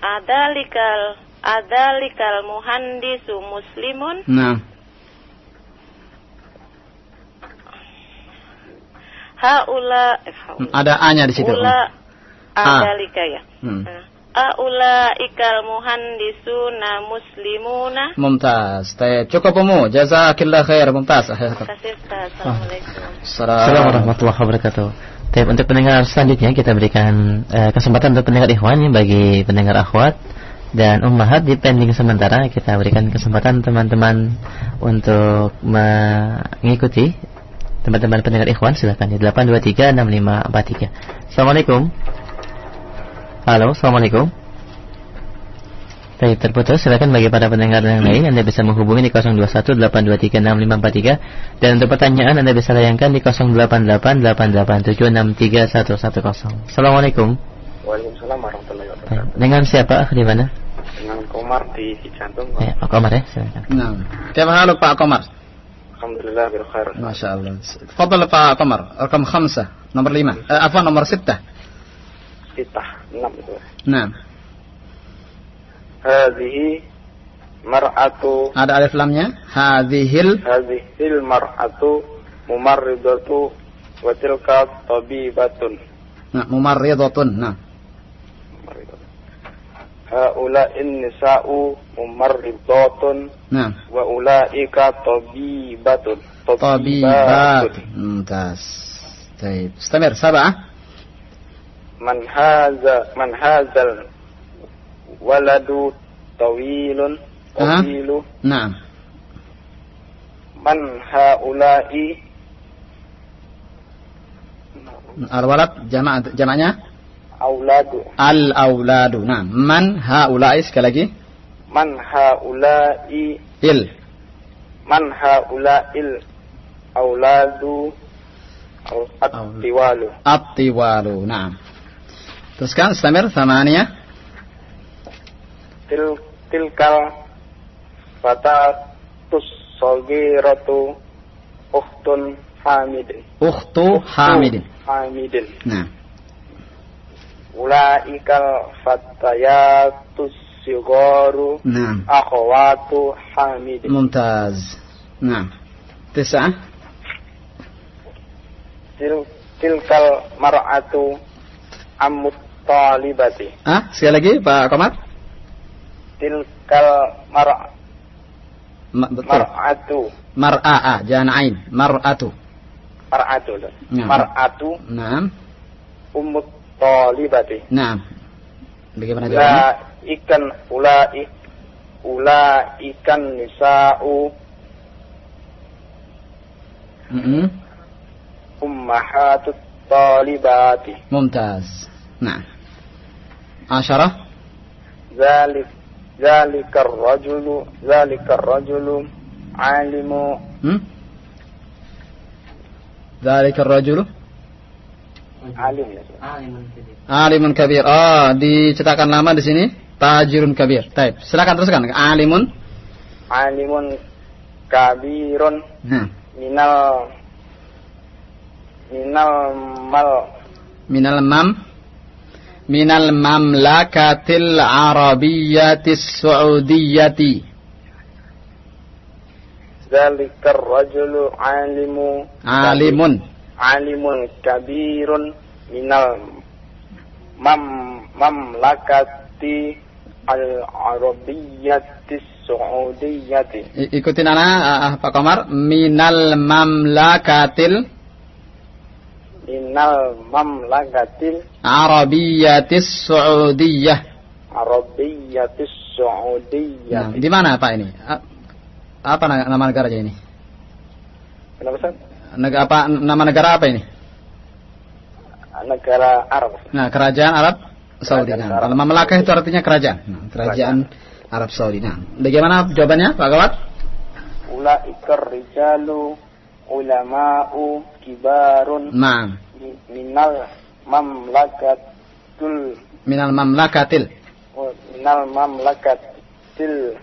Adalikal adalikal muhandisu muslimun Nah. haula eh, haula. Ada a-nya di situ. Ula adalika ya. Hmm. Aula ikal muhandisuna muslimuna. Mumtaz. Baik. Cukup umum. Jazakillah khair. Mumtaz. Terima kasih Ustaz. Assalamualaikum. Assalamualaikum warahmatullahi wabarakatuh. Baik, untuk pendengar selanjutnya kita berikan eh, kesempatan untuk pendengar ikhwan ya, bagi pendengar akhwat dan ummahat di pending sementara kita berikan kesempatan teman-teman untuk mengikuti teman-teman pendengar Ikhwan silahkan di 8236543. Assalamualaikum. Halo, Assalamualaikum. Tadi terputus, silakan bagi para pendengar yang lain Anda bisa menghubungi di 0218236543 dan untuk pertanyaan Anda bisa layangkan di 088887631110. Assalamualaikum. Waalaikumsalam warahmatullahi wabarakatuh. Dengan siapa? Di mana? Dengan Komar di Cijantung. Ya, Pak Komar ya, silakan. Nah, siapa halo Pak Komar? Alhamdulillah berkhair. Masya Allah. Fadal Pak Komar, rekam khamsah, nomor 5. Eh, apa nomor 6? ستة Sitah enam itu. نعم Hadhihi mar'atu ada alif lamnya hadhil hadhil mar'atu mumarridatu wa tilka tabibatun. nah mumarridatun nah Haula'in nisa'u mumarridatun nah wa ulaika tabibatun. طبيبات ممتاز طيب استمر سبعة man haza man hazal waladu tawilun tawilu. Na'am. Man haula'i. Al-walad jama' jamaknya auladu. Al auladu nah man haula'i sekali lagi. Man haula'i. Il. Man haula'il auladu at-tiwalu. at-tiwalu. Na'am. نعم teruskan استمر ثمانية til tilkal fatatus sagiratu ukhtun hamidin أخت حامد hamidin نعم ulaikal fatayatus sigaru نعم akhwatu hamidin ممتاز نعم تسعة til tilkal Ammutalibati Ah, sekali lagi Pak Komar. Tilkal mar'a Ma, betul. mar'atu. Mar'a, ah, jangan ain. Mar'atu. Mar'atu. Nah. Mar'atu. Nam. Ummutalibati. talibati. Bagaimana jawabannya? Ula ikan ulai ula ikan nisa'u mm -hmm. ummahatut talibati. Mumtaz. نعم عشرة ذلك ذلك الرجل ذلك الرجل عالم هم؟ ذلك الرجل alim ya alimun kabir oh dicetakan lama di sini tajirun kabir Taib. silakan teruskan alimun alimun kabirun nah minal minal mal minal mam Minal mamlakatil arabiyyatis saudiyati zalikar rajulu alimu alimun. Alimun kabirun minal mam mamlakati al arabiyyati saudiyati I- ikutin ana ah, Pak Komar. Minal mamlakatil minal mamlakatil arabiyyatis saudiyah arabiyyati nah, saudiyati di mana Pak ini apa na- nama negaranya ini kenapa Ustaz? Neg- apa nama negara apa ini negara Arab Nah, kerajaan Arab Saudi. Kerajaan Nah, Arab. kalau Mamlakah itu artinya kerajaan. Nah, kerajaan Arab Saudi. Nah, bagaimana jawabannya, Pak Gawat? ulaikar rijalu ulama'u kibarun mi- minal mamlakatul minal mamlakatil. minal mamlakatil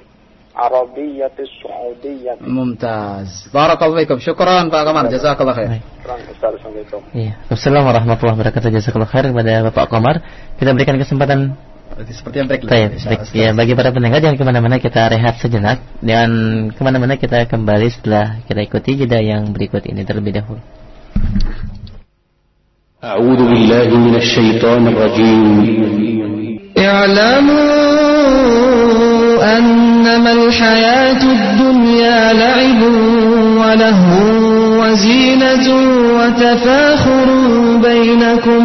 arabiyyati saudiyyati Mumtaz. Barakallahu fikum. Syukran Pak Kamar. Jazakallah khair. Assalamualaikum Iya. Assalamualaikum warahmatullahi wabarakatuh. Jazakallah khair kepada Bapak Komar. Kita berikan kesempatan Seperti yang break. Baik, baik. Ya, bagi para pendengar jangan kemana-mana kita rehat sejenak dan kemana-mana kita kembali setelah kita ikuti jeda yang berikut ini terlebih dahulu. أعوذ بالله من الشيطان الرجيم اعلموا أنما الحياة الدنيا لعب ولهو وزينة وتفاخر بينكم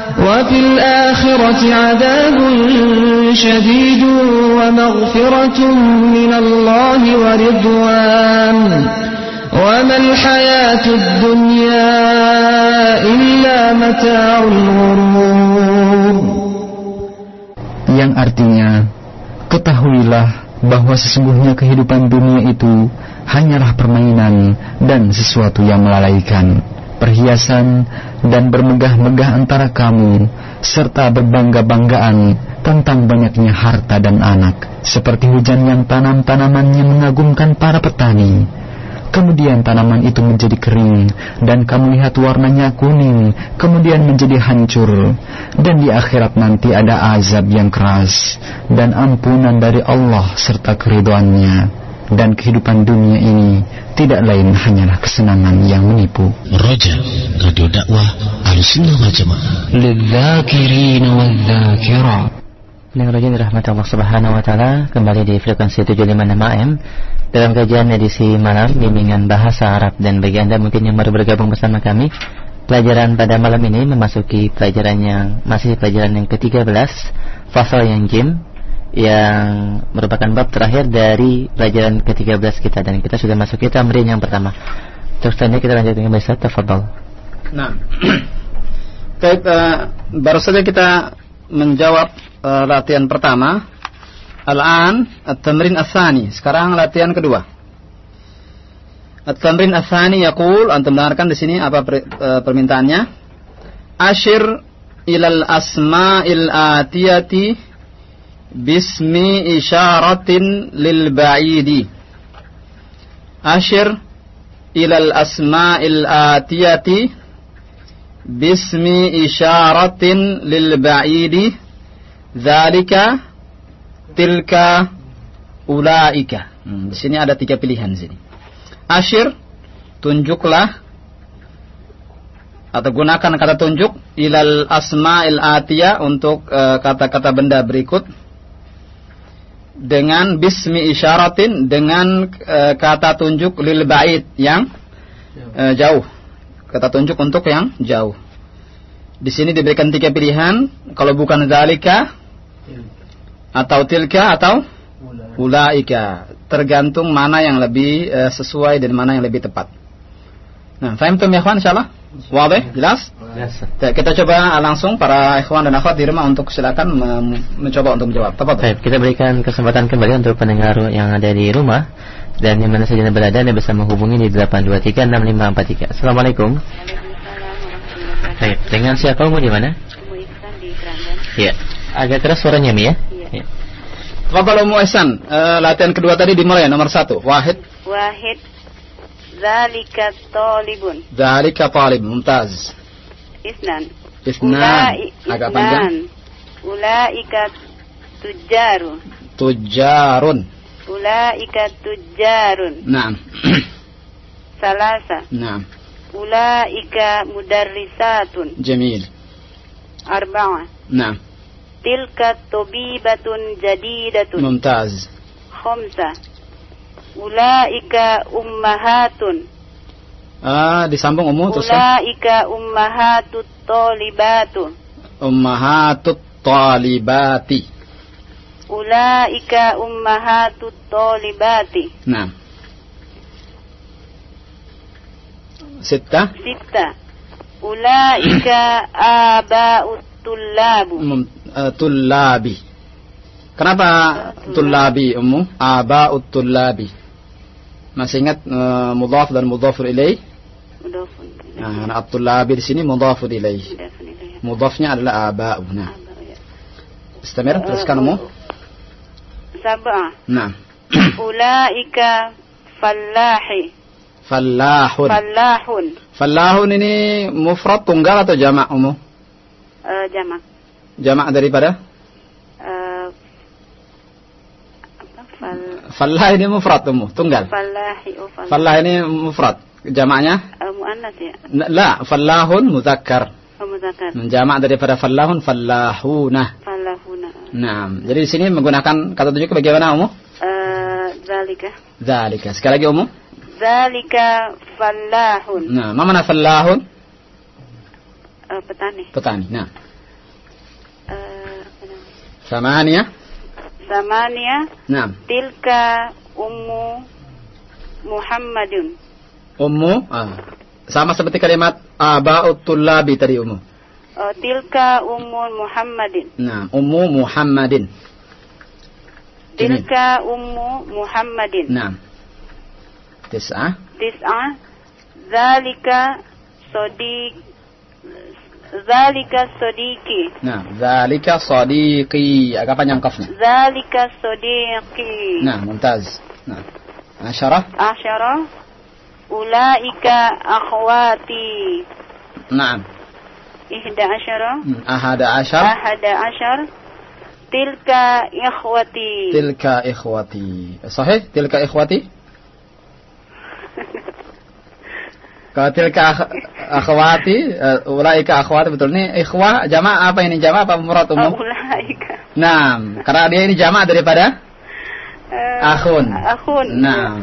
وفي الآخرة عذاب شديد ومغفرة من الله ورضوان وما الحياة الدنيا إلا متاع الغرور yang artinya ketahuilah bahwa sesungguhnya kehidupan dunia itu hanyalah permainan dan sesuatu yang melalaikan perhiasan dan bermegah-megah antara kamu serta berbangga-banggaan tentang banyaknya harta dan anak seperti hujan yang tanam-tanamannya mengagumkan para petani Kemudian tanaman itu menjadi kering dan kamu lihat warnanya kuning, kemudian menjadi hancur. Dan di akhirat nanti ada azab yang keras dan ampunan dari Allah serta keriduannya dan kehidupan dunia ini tidak lain hanyalah kesenangan yang menipu. Roja, Radio Dakwah, Al-Sunnah. Lidzakirin wal dzakira. Dengan dirahmati Allah Subhanahu wa taala, kembali di frekuensi 756 AM dalam kajian edisi malam bimbingan bahasa Arab dan bagi Anda mungkin yang baru bergabung bersama kami, pelajaran pada malam ini memasuki pelajaran yang masih pelajaran yang ke-13 fasal yang jim yang merupakan bab terakhir dari pelajaran ke-13 kita dan kita sudah masuk ke tamrin yang pertama. Terus tadi kita lanjut dengan Bapak tafadhol. Nah, [clears throat] Baik, eh, baru saja kita menjawab eh, latihan pertama. Al-an at-tamrin ats-tsani. Sekarang latihan kedua. At-tamrin ats-tsani yaqul, antum dengarkan di sini apa per- eh, permintaannya? Ashir ilal asma'il atiyati bismi isyaratin lil ba'idi. Ashir ilal asma'il atiyati. Bismi isyaratin lil ba'idi. Dzalika tilka ulaika. Hmm, di sini ada tiga pilihan di sini. Asyir tunjuklah atau gunakan kata tunjuk ilal asma'il atiyah untuk eh, kata-kata benda berikut dengan bismi isyaratin dengan eh, kata tunjuk lil ba'id yang eh, jauh kata tunjuk untuk yang jauh. Di sini diberikan tiga pilihan, kalau bukan zalika atau tilka atau ulaika, tergantung mana yang lebih eh, sesuai dan mana yang lebih tepat. Nah, faham tuh ya ikhwan insyaallah? Wadih? Jelas? Ya, kita coba langsung para ikhwan dan akhwat di rumah untuk silakan mencoba untuk menjawab. Tepat. Baik, kita berikan kesempatan kembali untuk pendengar yang ada di rumah dan yang mana saja berada Anda bisa menghubungi di 8236543. Assalamualaikum. Baik, dengan siapa kamu di mana? Iya. Agak keras suaranya Mi ya? Iya. Tafadhal Ummu Ihsan. Eh, latihan kedua tadi dimulai nomor satu. Wahid. Wahid Zalika talibun Dzalika talib. Mumtaz. Isnan Isnan. Ulai- Agak panjang. Ulaika tujaru Tujarun. Ulaika tujarun Naam. [clears throat] Salasa Naam. Ulaika mudarrisatun Jamil. Arba'a Naam. Tilka tobibatun jadidatun Mumtaz. Khamsa Ulaika ummahatun Ah, disambung umum terus. Ulaika ummahatut talibatu Ummahatut talibati. Ulaika ummahatut talibati Naam. Sitta. Sitta Ulaika aba'ut tullabu Mum, eh, tullabi. Kenapa tullabi ummu? Aba'ut tullabi. Masih ingat eh, mudhaf dan mudhafur ilaih? Nah, at-tullabi di sini mudhafur ilaih. Mudhafnya adalah aba'u. Nah. Istamir, teruskan ummu. Sab'a Nah. [clears throat] Ulaika fallahi Fallahun. Fallahun Fallahun ini mufrad tunggal atau jamak ummu? Eh, Jamak Jamak daripada? Eh, Apa Fal Fallah ini mufrad ummu, tunggal. Fallahi oh, Fallah ini mufrad. Jamaknya? Uh, muannas ya. La, fallahun muzakkar. Oh, muzakkar. Jamak daripada fallahun fallahuna. Falahuna. Nah, jadi di sini menggunakan kata tunjuk bagaimana umum? Uh, zalika. Zalika. Sekali lagi umum. Zalika falahun. Nah, ma mana fallahun? Uh, petani. Petani. Nah, Uh, samania. Samania. Nah, Tilka ummu Muhammadun. Ummu. Ah. Sama seperti kalimat aba'ut tullabi tadi ummu. Uh, tilka ummu Muhammadin. Nah, ummu Muhammadin. Tilka ummu Muhammadin. Nah. Tis'ah. Tis'a. Zalika sodiq. Zalika sodiki. Nah, zalika sadiqi. Agak panjang kafnya. Zalika sodiqi. Nah, mumtaz. Nah. Asyarah. Asyara. Ulaika akhwati. Naam. Ihda asyara. Hmm, Ahada asyar. Ahada asyar. Tilka ikhwati. Tilka ikhwati. Sahih? Tilka ikhwati? [laughs] Kalau tilka akh- akhwati, uh, ulaika akhwati betul nih ikhwah jama apa ini jama apa murad Oh, umum? ulaika. Nah, karena dia ini jama daripada Eh, akhun. Akhun. Nah.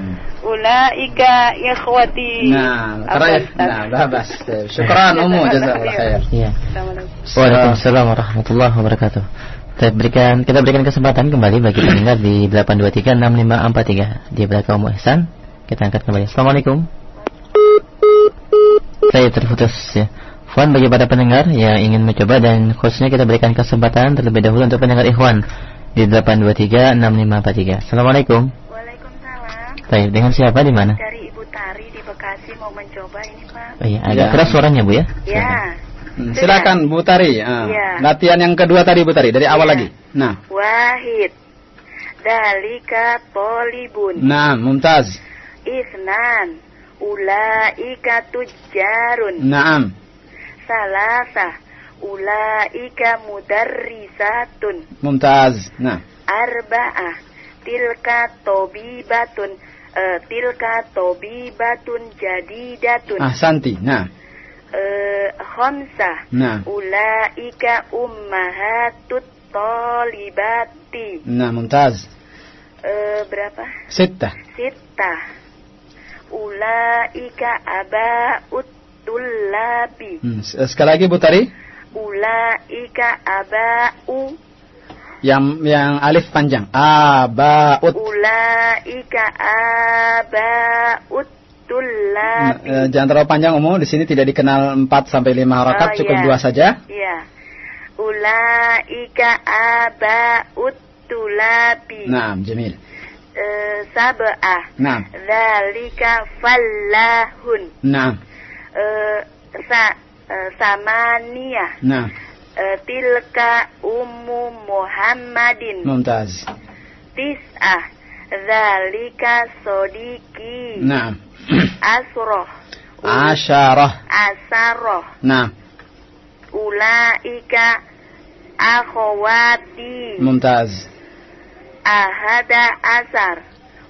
Ulaika ikhwati. Nah, Ustaz? nah, babas. [laughs] Syukran umum jazakallah khair. Iya. Assalamualaikum. Waalaikumsalam warahmatullahi wabarakatuh. Kita berikan kita berikan kesempatan kembali bagi pendengar di 8236543 di belakang Umu Ihsan. Kita angkat kembali. Assalamualaikum. Saya terputus ya. Fuan bagi para pendengar yang ingin mencoba dan khususnya kita berikan kesempatan terlebih dahulu untuk pendengar Ikhwan di 8236543. Assalamualaikum. Baik, dengan siapa di mana? Dari Ibu Tari di Bekasi mau mencoba ini Pak. Oh, iya, agak Ya. keras suaranya Bu ya. Ya. Hmm, Silakan Bu Tari. Ah, Iya. Latihan yang kedua tadi Bu Tari dari awal lagi. Nah, Wahid. Dalika polibun. nah, mumtaz. Isnan. Ulaika tujarun. Naam. Salasa. Ulaika mudarrisatun. Mumtaz. Nah, Arba'ah. Tilka tobibatun. Eh, tilka tobibatun jadidatun. ahsanti. Nah, Eh, khamsah. nah, Ulaika ummahatut talibati. nah, mumtaz. Eh, berapa? Sittah. Sita. Ulaika abaut tullabi. Hmm, sekali lagi Bu Tari. Ulaika abau. Yang yang alif panjang. Abaut. Ulaika abaut Nah, tullabi. eh, jangan terlalu panjang umum. Di sini tidak dikenal 4 sampai 5 harakat, Oh, cukup iya. dua saja. Iya. Ulaika abaut tullabi. Nah, jamil. Eh, sab'ah. Nah, Zalika fallahun. nah, Eh, sa eh, samaniyah. nah, tilka ummu Muhammadin. mumtaz. Tis'ah. Zalika sodiki. Nah, Asroh. asyarah. Asaroh. Nah, Ulaika akhwati. mumtaz. Ahada asar.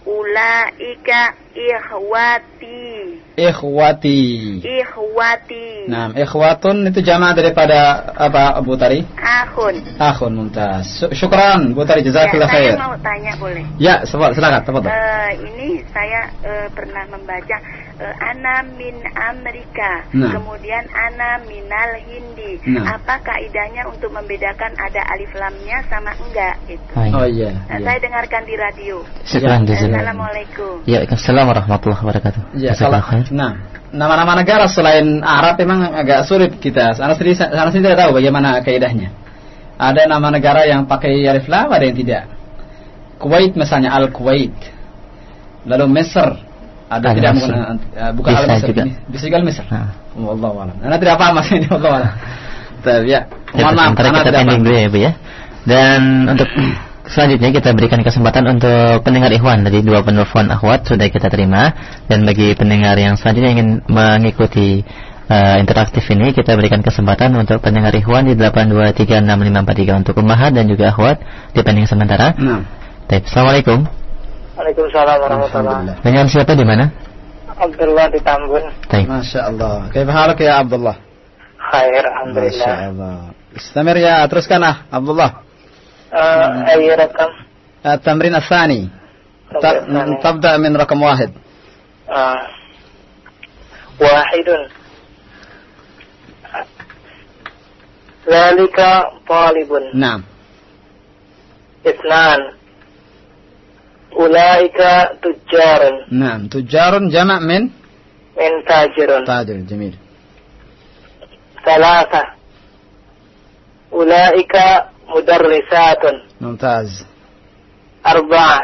Ulaika ikhwati. Ikhwati. Ikhwati. Nah, ikhwatun itu jamaah daripada apa Bu Tari? Akhun. Akhun mumtaz. Sy- Syukran Bu Tari Ya, jazakallah saya khair. mau tanya boleh? Ya, silakan, tafadhol. Eh, ini saya eh, pernah membaca eh, ana min Amerika, Nah. kemudian ana minal Hindi. Nah. Apa kaidahnya untuk membedakan ada alif lamnya sama enggak itu? Oh iya. Nah, iya. Saya dengarkan di radio. Syukran jazakallah. Assalamualaikum. Ya, Assalamualaikum warahmatullahi wabarakatuh. Ya, kalau, nah, nama-nama negara selain Arab memang agak sulit kita. Sana sendiri, sana sendiri tidak tahu bagaimana kaidahnya. Ada nama negara yang pakai alif lam, ada yang tidak. Kuwait misalnya Al Kuwait. Lalu Mesir ada tidak Mesir. bukan, eh, bukan Bisa Al juga. ini. Bisa juga Al Mesir. Nah. Wallahu a'lam. Anda tidak paham maksudnya Wallahu a'lam. Tapi ya, mohon maaf karena kita pending dulu ya Bu ya. Dan untuk selanjutnya kita berikan kesempatan untuk pendengar Ikhwan dari dua penelpon akhwat sudah kita terima dan bagi pendengar yang selanjutnya ingin mengikuti eh, interaktif ini kita berikan kesempatan untuk pendengar Ikhwan di 8236543 untuk ummahat dan juga akhwat di pending sementara. Nah, Assalamualaikum. Waalaikumsalam warahmatullahi alhamdulillah. Dengan siapa di mana? Abdullah di Tambun. Masya Allah. Kaifa halak ya Abdullah? Khair, Masya alhamdulillah. Allah. Istamir ya, teruskan ah, Abdullah. Uh, ayo rekam. التمرين الثاني ت- تبدأ من رقم واحد Uh, wahidun. Zalika talibun. نعم Isnan. Ulaika tujjarun. نعم تجار جمع من Min tajirun. تاجر جميل ثلاثة أولئك مدرسات ممتاز أربعة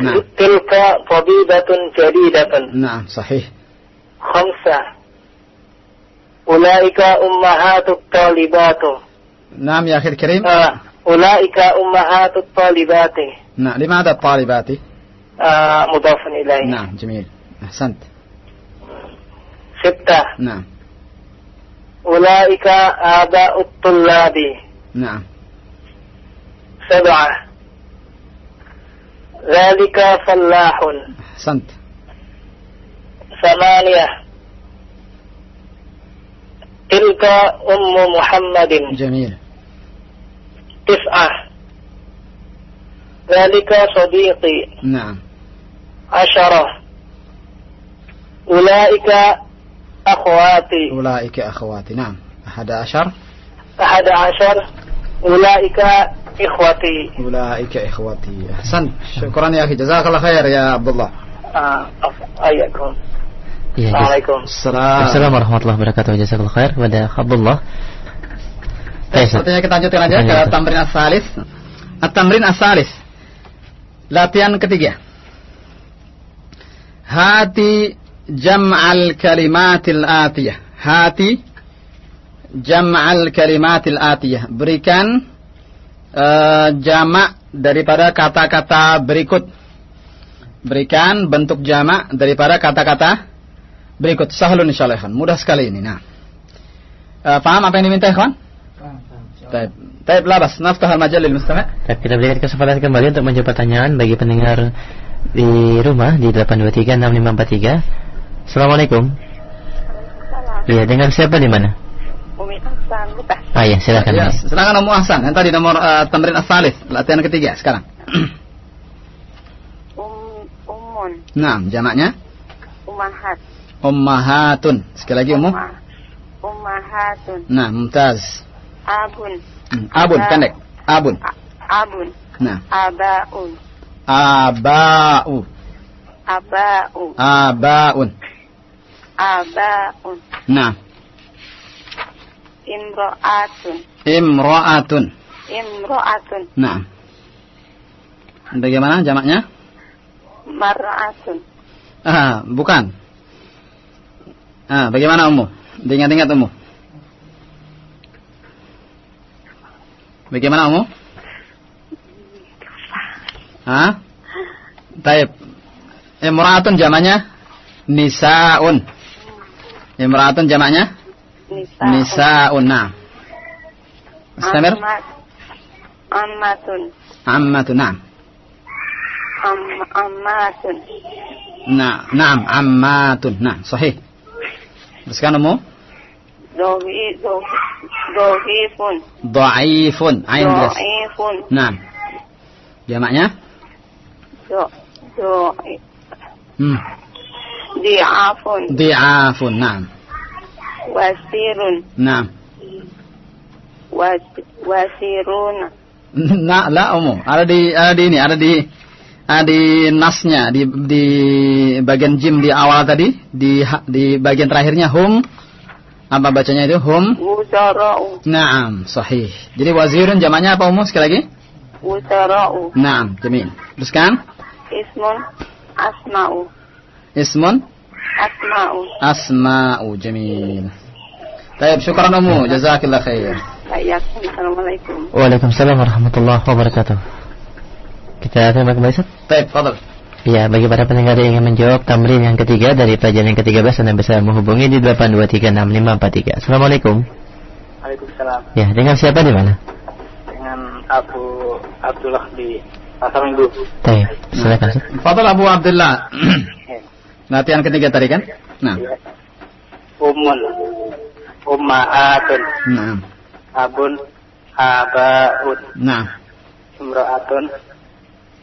نعم تلك طبيبة جديدة نعم صحيح خمسة أولئك أمهات الطالبات نعم يا أخي الكريم آه. أولئك أمهات الطالبات نعم لماذا الطالبات آه. مضاف إليه نعم جميل أحسنت ستة نعم أولئك آباء الطلاب نعم سبعة ذلك فلاح أحسنت ثمانية تلك أم محمد جميل تسعة. ذلك صديقي. نعم. عشرة. أولئك أخواتي. أولئك أخواتي. نعم. أحد عشر. أحد عشر. أولئك إخوتي. أولئك إخوتي. أحسنت شكرا يا أخي. جزاك الله خير يا عبد الله آه. أف- أيكم Iya, Assalamualaikum. Assalam. Assalamualaikum warahmatullahi wabarakatuh. Jazakallahu khair kepada Abdullah. Baik, Ustaz. Sepertinya kita lanjutkan aja ke tamrin asalis. At-tamrin asalis. Latihan ketiga. Hati jam'al kalimatil atiyah. Hati jam'al kalimatil atiyah. Berikan eh, jamak daripada kata-kata berikut. Berikan bentuk jamak daripada kata-kata berikut. Sahlun insyaallah. Mudah sekali ini. Nah. Eh, paham apa yang diminta, ikhwan? Baik. Baik, la bas. Naftah al-majal lil mustami'. Baik, kita berikan kesempatan kembali untuk menjawab pertanyaan bagi pendengar di rumah di 8236543. Assalamualaikum. Iya, dengan siapa di mana? Umi Hasan, bukan? Ah ya, silakan. Ya, silakan Ummu Ahsan. Yang tadi nomor eh, tamrin as-salis, latihan ketiga sekarang. [clears throat] Um, umun, Nah, jamaknya umahat, ummahatun. Sekali lagi ummu. Umma- umahatun, Nah, mumtaz. Abun, Hmm, Abun Aba- pendek. Abun. abun, Nah, abaun, aba'u. abau, Abaun. abaun, Nah, imro'atun, imra'atun. imro'atun, Nah. Bagaimana jamaknya? mar'atun, Ah, bukan. Ah, bagaimana Ummu? Diingat-ingat Ummu. Bagaimana Ummu? Hah? Taib. Imra'atun jamaknya nisaun. Imra'atun jamaknya nisa'un, nisaun. Nah. Istamir. ammat, ammatun, Ammatun. Nah. am, ammatun, Nah, na'am, ammatun. Nah, sahih. Teruskan Ummu. dohi, dohi, dohifun, Dha'ifun. Ain jelas. dohifun, Nah. Jamaknya? do, do, Hmm. di'afun, Di'afun. Nah. wasirun, Nah. was, wasiruna, Nah, la umum. Ada di ada di ini, ada di ada di nasnya di di bagian jim di awal tadi, di di bagian terakhirnya hum apa bacanya itu hum? wuzara'u, Naam, sahih. Jadi wazirun jamaknya apa umum sekali lagi? wuzara'u, Naam, jamil. Teruskan ismun, asma'u, ismun asma'u, asma'u jamil. Baik, syukran ummu, jazakillah khair. Assalamualaikum. Waalaikumsalam warahmatullahi wabarakatuh. Kita terima kembali Ustaz. Baik, fadal. Ya, bagi para pendengar yang ingin menjawab tamrin yang ketiga dari pelajaran yang ke-13 Anda bisa menghubungi di 8236543. Assalamualaikum. Waalaikumsalam Ya, dengan siapa di mana? dengan Abu Abdullah di pasar minggu. Baik, silakan. Ustaz. Fadal Abu Abdullah. [coughs] Latihan ketiga tadi kan? Nah. Umun, ummaatun, Nah. abun, abaun, Nah. imra'atun,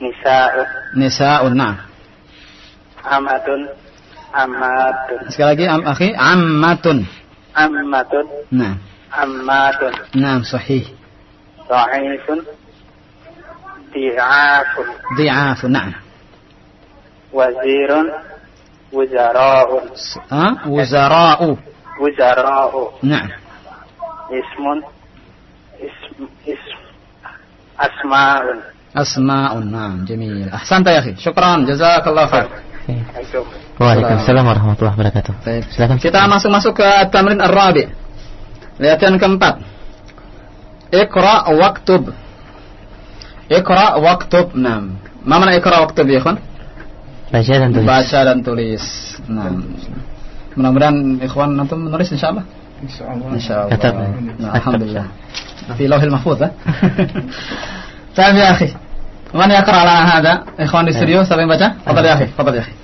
nisa'un, Nisa'un. Nah. amatun, amatun, Sekali lagi am akhi ammatun. ammatun, Nah. ammatun, Nah, sahih. da'ifun, di'afun, Dhi'afun. Nah. wazirun, wuzara'un, Ha? Wuzara'u. wuzara'u, Nah. ismun, ism, ism, asma'un. Asma'un. Nah, jamil. Ahsanta ya akhi. Syukran. Jazakallah khair. Waalaikumsalam warahmatullahi wabarakatuh. Baik. Silakan. Kita masuk masuk ke tamrin ar-rabi. Latihan keempat. Iqra waktub. Iqra waktub. Nah. Ma mana iqra waktub ya, ikhwan? Baca dan tulis. Baca dan tulis. Nah. Mudah-mudahan ikhwan nanti menulis insyaallah. Insyaallah. Insyaallah. Katab. Nah, alhamdulillah. Fi lauhil mahfuz [laughs] ha. Tamam ya akhi. Man yaqra ala hada? Ikhwan di studio siapa yang baca? Fadal ya akhi. Fadal ya akhi.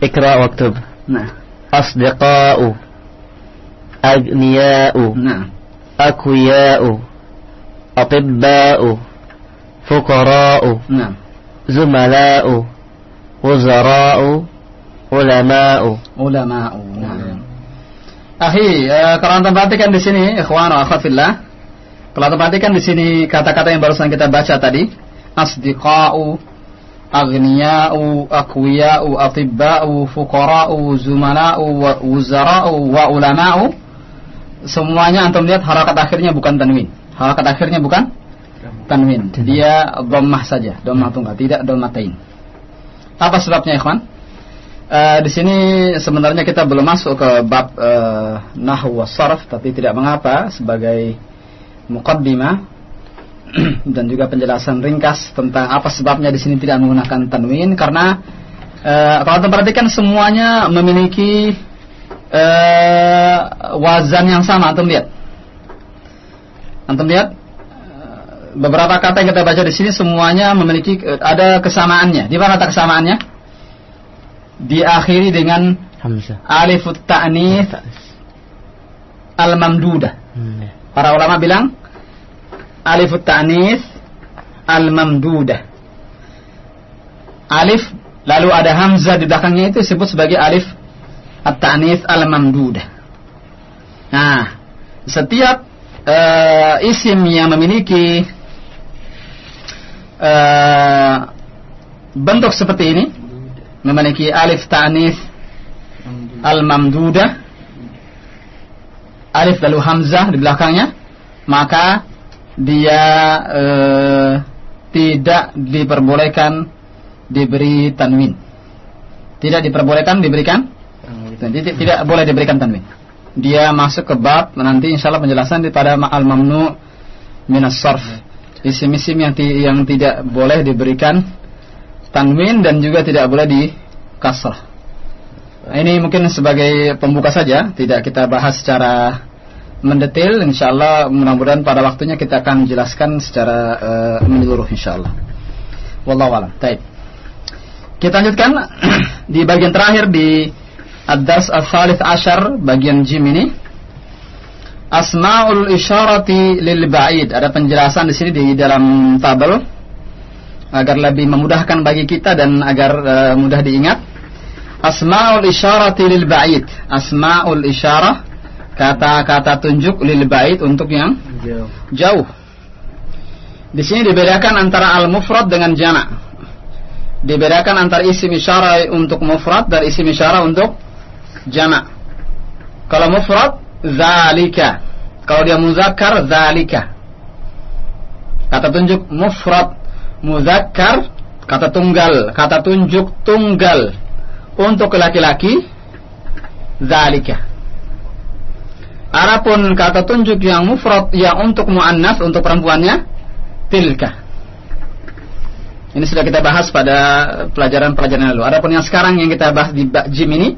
Ikra waktub. Nah. Asdiqa'u. Aghniya'u. Nah. Akwiya'u. Atibba'u. Fuqara'u. Nah. Zumala'u. Wuzara'u. Ulama'u. Ulama'u. Nah. Akhi, eh, kalau anda perhatikan di sini, ikhwan wa akhwat fillah. Kalau anda perhatikan di sini kata-kata yang barusan kita baca tadi, asdiqa'u, aghniya'u, aqwiya'u, atibba'u, fuqara'u, zumala'u, wa wuzara'u, wa ulama'u. Semuanya antum lihat harakat akhirnya bukan tanwin. Harakat akhirnya bukan tanwin. Dia dhammah saja, dhammah tunggal, tidak dhammatain. Apa sebabnya, ikhwan? Eh, di sini sebenarnya kita belum masuk ke bab uh, nahwu sarf tapi tidak mengapa sebagai muqaddimah [clears throat] dan juga penjelasan ringkas tentang apa sebabnya di sini tidak menggunakan tanwin karena eh, kalau anda perhatikan semuanya memiliki eh, wazan yang sama antum lihat antum lihat eh, beberapa kata yang kita baca di sini semuanya memiliki eh, ada kesamaannya di mana letak kesamaannya diakhiri dengan Hamzah. alif ta'nits al-mamdudah. Hmm, ya. Para ulama bilang alif ta'nits al-mamdudah. Alif lalu ada hamzah di belakangnya itu disebut sebagai alif at-ta'nits al-mamdudah. Nah, setiap eh, isim yang memiliki eh, bentuk seperti ini memiliki alif ta'nits al-mamdudah alif lalu hamzah di belakangnya maka dia eh, tidak diperbolehkan diberi tanwin. Tidak diperbolehkan diberikan? Tidak, tidak boleh diberikan tanwin. Dia masuk ke bab nanti insyaallah penjelasan pada al-mamnu minas sarf. Isim-isim yang ti- yang tidak boleh diberikan tanwin dan juga tidak boleh di kasrah. Nah, ini mungkin sebagai pembuka saja, tidak kita bahas secara mendetail. Insyaallah mudah-mudahan pada waktunya kita akan menjelaskan secara uh, menyeluruh insyaallah. Wallahu a'lam. Baik. Kita lanjutkan [clears throat] di bagian terakhir di Ad-Dars Al-Thalith Ashar bagian jim ini. Asmaul isyarati lil ba'id. Ada penjelasan di sini di dalam tabel agar lebih memudahkan bagi kita dan agar uh, mudah diingat. Asmaul isyarati lil ba'id. Asmaul isyarah kata-kata tunjuk lil ba'id untuk yang Jauh. jauh. Di sini dibedakan antara al-mufrad dengan jamak. Dibedakan antara isim isyarah untuk mufrad dan isim isyarah untuk jamak. Kalau mufrad zalika. Kalau dia muzakkar zalika. Kata tunjuk mufrad muzakkar kata tunggal, kata tunjuk tunggal untuk laki-laki zalika. Adapun kata tunjuk yang mufrad yang untuk muannas untuk perempuannya tilka. Ini sudah kita bahas pada pelajaran-pelajaran lalu. Adapun yang sekarang yang kita bahas di jim ini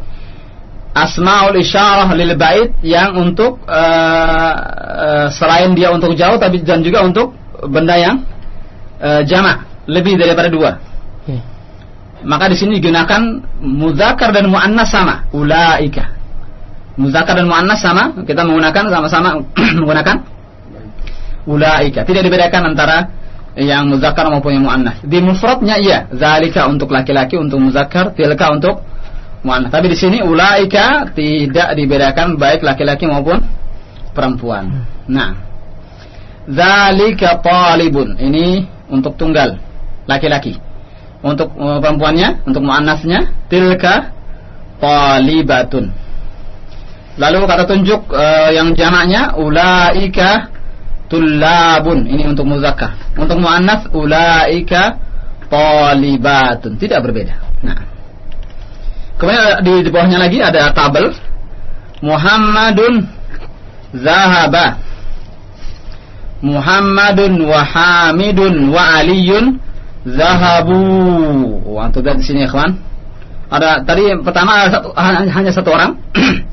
asmaul isyarah lil bait yang untuk uh, uh, selain dia untuk jauh tapi dan juga untuk benda yang uh, jamak. lebih daripada dua. Maka di sini digunakan muzakkar dan muannas sama, ulaika. Muzakkar dan muannas sama, kita menggunakan sama-sama [clears throat] menggunakan ulaika. Tidak dibedakan antara yang muzakkar maupun yang muannas. Di mufradnya iya, zalika untuk laki-laki untuk muzakkar, tilka untuk muannas. Tapi di sini ulaika tidak dibedakan baik laki-laki maupun perempuan. Nah, zalika talibun. Ini untuk tunggal laki-laki. Untuk uh, perempuannya, untuk muannasnya tilka talibatun. Lalu kata tunjuk uh, yang jamaknya ulaika tullabun. Ini untuk muzakkar. Untuk muannas ulaika talibatun. Tidak berbeda. Nah. Kemudian di, di bawahnya lagi ada tabel Muhammadun zahaba Muhammadun wa Hamidun wa Aliyun zahabu. Wah, lihat di sini ya, kawan. Ada tadi pertama satu, hanya satu orang. [clears throat]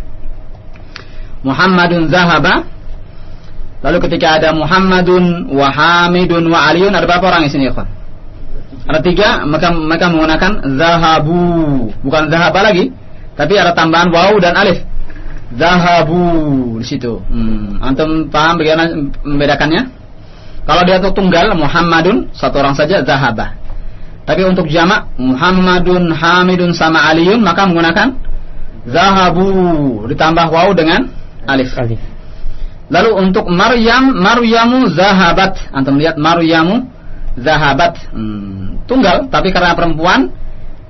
Muhammadun zahaba. Lalu ketika ada Muhammadun wa Hamidun wa Aliyun ada berapa orang di sini kawan? Ada tiga, maka mereka menggunakan zahabu, bukan zahaba lagi, tapi ada tambahan waw dan alif. Zahabu di situ. Hmm. Antum paham bagaimana membedakannya? Kalau dia untuk tunggal Muhammadun satu orang saja zahaba. Tapi untuk jamak Muhammadun, Hamidun sama Aliyun maka menggunakan zahabu ditambah waw dengan alif. Alif. Lalu untuk Maryam, Maryamu zahabat. Antum lihat Maryamu zahabat. Hmm, tunggal tapi karena perempuan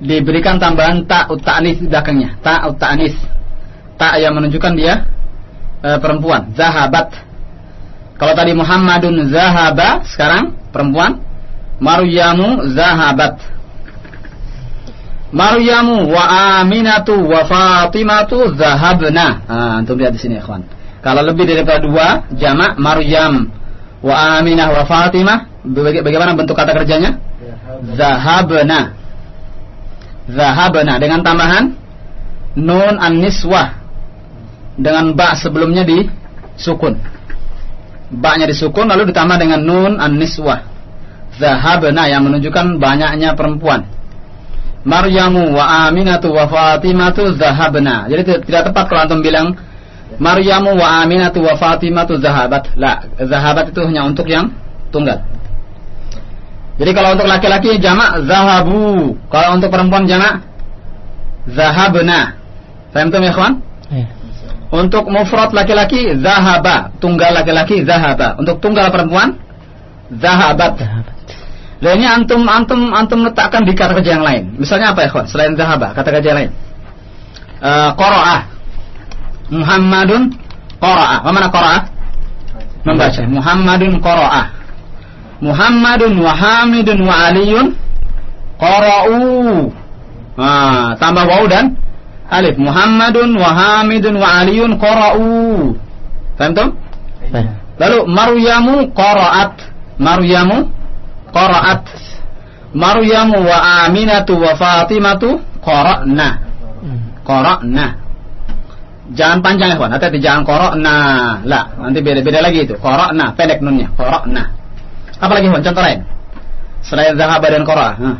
diberikan tambahan ta ta'anis di belakangnya. Ta ta'anis. Ta yang menunjukkan dia e, perempuan. Zahabat. Kalau tadi Muhammadun zahaba, sekarang perempuan. Maryamu zahabat. Maryamu wa Aminatu wa Fatimatu zahabna. Ah, antum lihat di sini, ikhwan. Kalau lebih daripada dua, jamak Maryam wa Aminah wa Fatimah, baga- bagaimana bentuk kata kerjanya? Zahabna. Zahabna dengan tambahan nun an-niswah dengan ba sebelumnya di sukun. Ba-nya disukun lalu ditambah dengan nun an-niswah. Zahabna yang menunjukkan banyaknya perempuan. Maryamu wa Aminatu wa Fatimatu zahabna. Jadi tidak- tepat kalau antum bilang Maryamu wa Aminatu wa Fatimatu zahabat. La, zahabat itu hanya untuk yang tunggal. Jadi kalau untuk laki-laki jamak zahabu, kalau untuk perempuan jamak zahabna. Paham tuh ya, kawan? Ya. Untuk mufrad laki-laki zahaba, tunggal laki-laki zahaba. Untuk tunggal perempuan zahabat. Lah ini antum antum antum letakkan di kata kerja yang lain. Misalnya apa ya, kawan? Selain zahaba, kata kerja yang lain. Eh qaraah. Muhammadun qaraah. Apa mana qaraah? Membaca. Muhammadun qaraah. Muhammadun wa Hamidun wa Aliyun qara'u. Ah, tambah waw dan alif. Muhammadun wa Hamidun wa Aliyun qara'u. Paham tuh? Lalu Maryamu qara'at. Maryamu qara'at. Maryamu wa Aminatu wa Fatimatu qara'na. Qara'na. Jangan panjang ya kawan, hati-hati jangan qara'na. Lah, nanti beda-beda lagi itu. Qara'na, pendek nunnya. Qara'na. Apa lagi kawan? Contoh lain. Selain zahaba dan qara'a. Nah.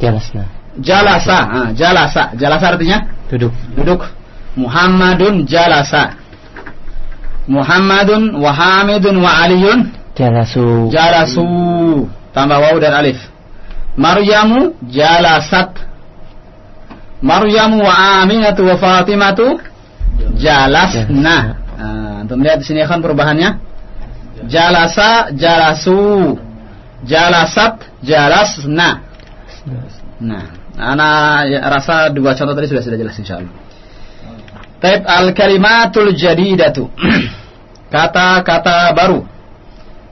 Jalasna. Jalasa, ah, jalasa. Jalasa artinya Duduk. duduk. Muhammadun jalasa. Muhammadun wa Hamidun wa Aliyun Jalasu. jalasu. Tambah waw dan alif. Maryamu jalasat. Maryamu wa Aminatu wa Fatimatu jalasna. Nah, antum lihat di sini kan perubahannya. Jalasa, jalasu. Jalasat, jalasna. Nah, ana ya, rasa dua contoh tadi sudah sudah jelas insyaallah. Taib al-kalimatul jadidatu. [clears throat] Kata-kata baru.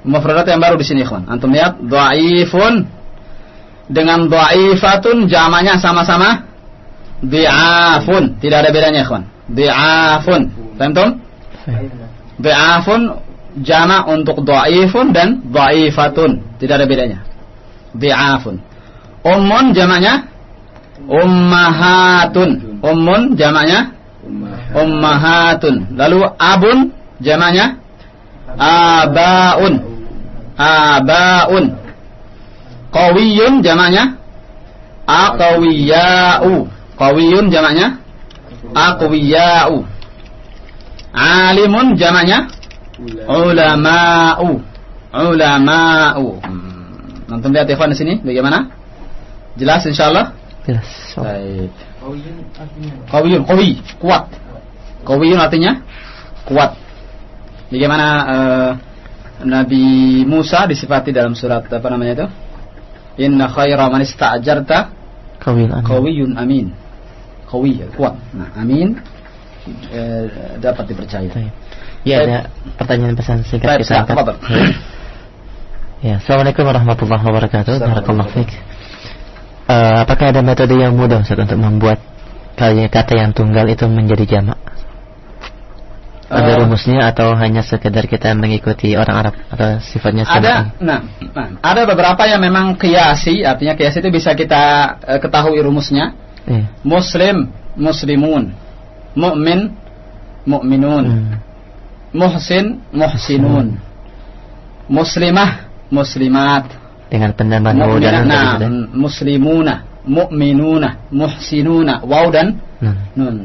Mufradat yang baru di sini, ikhwan. Antum lihat dhaifun dengan dhaifatun jamaknya sama-sama dhi'afun. Tidak ada bedanya, ikhwan. Dhi'afun. Paham tuh? Dhi'afun jamak untuk dhaifun dan dhaifatun. Tidak ada bedanya. Dhi'afun. Ummun jamaknya ummahatun. Ummun jamaknya ummahatun. Lalu abun jamaknya abaun. Abaun. Qawiyun jamaknya aqwiya'u. Qawiyun jamaknya aqwiya'u. Alimun jamaknya ulama'u. Ulama'u. Hmm. Antum lihat ikhwan di sini bagaimana? Jelas insyaallah? Jelas. Baik. Qawiyun, qawi, kuat. Qawiyun artinya kuat. Bagaimana uh, Nabi Musa disifati dalam surat apa namanya itu? Inna khaira man ista'jarta Qawiyun amin. Qawi, kuat. Nah, amin eh, dapat dipercaya. Ya ada pertanyaan pesan singkat Baik, kita angkat. Ya, Assalamualaikum warahmatullahi wabarakatuh. Barakallahu fiik. Eh, apakah ada metode yang mudah Ustaz untuk membuat kata yang tunggal itu menjadi jamak? Ada Eh, rumusnya atau hanya sekedar kita mengikuti orang Arab atau sifatnya sama? Ada, nah, nah, ada beberapa yang memang kiasi, artinya kiasi itu bisa kita eh, ketahui rumusnya. Iya. Muslim, muslimun. Mu'min, mu'minun. Hmm. Muhsin, muhsinun. Muslimah, muslimat. Dengan penambahan waw dan nah, muslimuna, mu'minuna, muhsinuna, waw dan Nun. nun.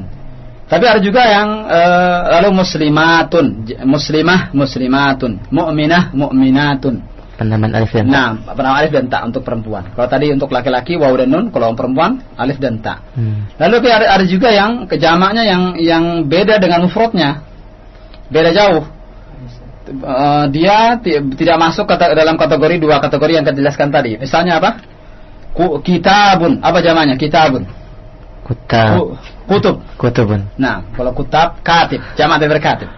Tapi ada juga yang eh, lalu muslimatun, muslimah, muslimatun, mu'minah, mu'minatun. Penambahan alif dan ta. Nah, penama alif dan ta untuk perempuan. Kalau tadi untuk laki-laki waw dan nun, kalau perempuan alif dan ta. Hmm. Lalu ada, ada juga yang kejamaknya yang yang beda dengan mufradnya. Beda jauh. Eh, dia ti- tidak masuk kata, dalam kategori dua kategori yang kita jelaskan tadi. Misalnya apa? Ku, kitabun, apa jamaknya? Kitabun. Kutab. Ku- kutub. Kutubun. Nah, kalau kutab katib, jamak dari katib.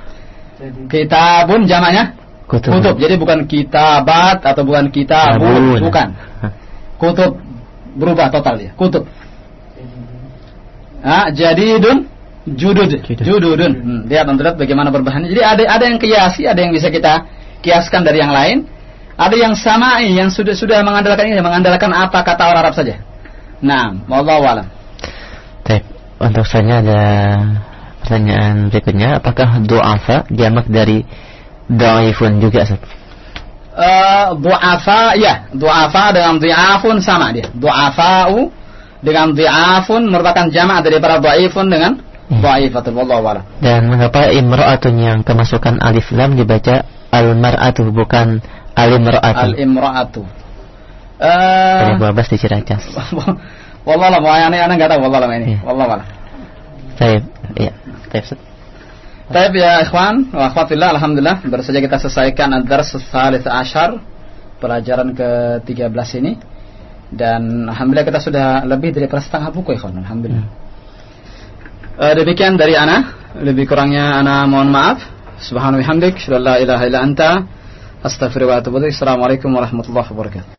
Kitabun jamaknya Kutubun. kutub. Jadi bukan kitabat atau bukan kitabun, bukan. Kutub berubah total dia. Kutub. Ah, jadidun judud. Jududun. Hmm, lihat lihat bagaimana berbahannya. Jadi ada ada yang kiasi, ada yang bisa kita kiaskan dari yang lain. Ada yang samai yang sudah sudah mengandalkan ini mengandalkan apa kata orang Arab saja. Nah, wallahu alam. Untuk saya ada pertanyaan berikutnya, apakah du'afa jamak dari dhaifun juga Ustaz? Eh, du'afa ya du'afa dengan dhi'afun sama dia. Du'afa'u dengan dhi'afun merupakan jamak daripada dhaifun dengan dhaifatul wallahu a'lam. Dan mengapa imra'atun yang kemasukan alif lam dibaca al-mar'atu bukan al-imra'atu? al imra'atu eh Dari Babas di Ciracas. [laughs] wallahu a'lam wah aneh aneh enggak tahu wallahu a'lam ini wallahu a'lam Baik, iya. Baik. Baik ya ikhwan. Wa akhwatillah alhamdulillah. Baru saja kita selesaikan ad-dars ashar pelajaran ke-13 ini. Dan alhamdulillah kita sudah lebih dari setengah buku ikhwan. Alhamdulillah. Eh, demikian dari ana. Lebih kurangnya ana mohon maaf. Subhanahu asyhadu an la ilaha illa anta. Astaghfiruka wa atubu ilaik assalamualaikum warahmatullahi wabarakatuh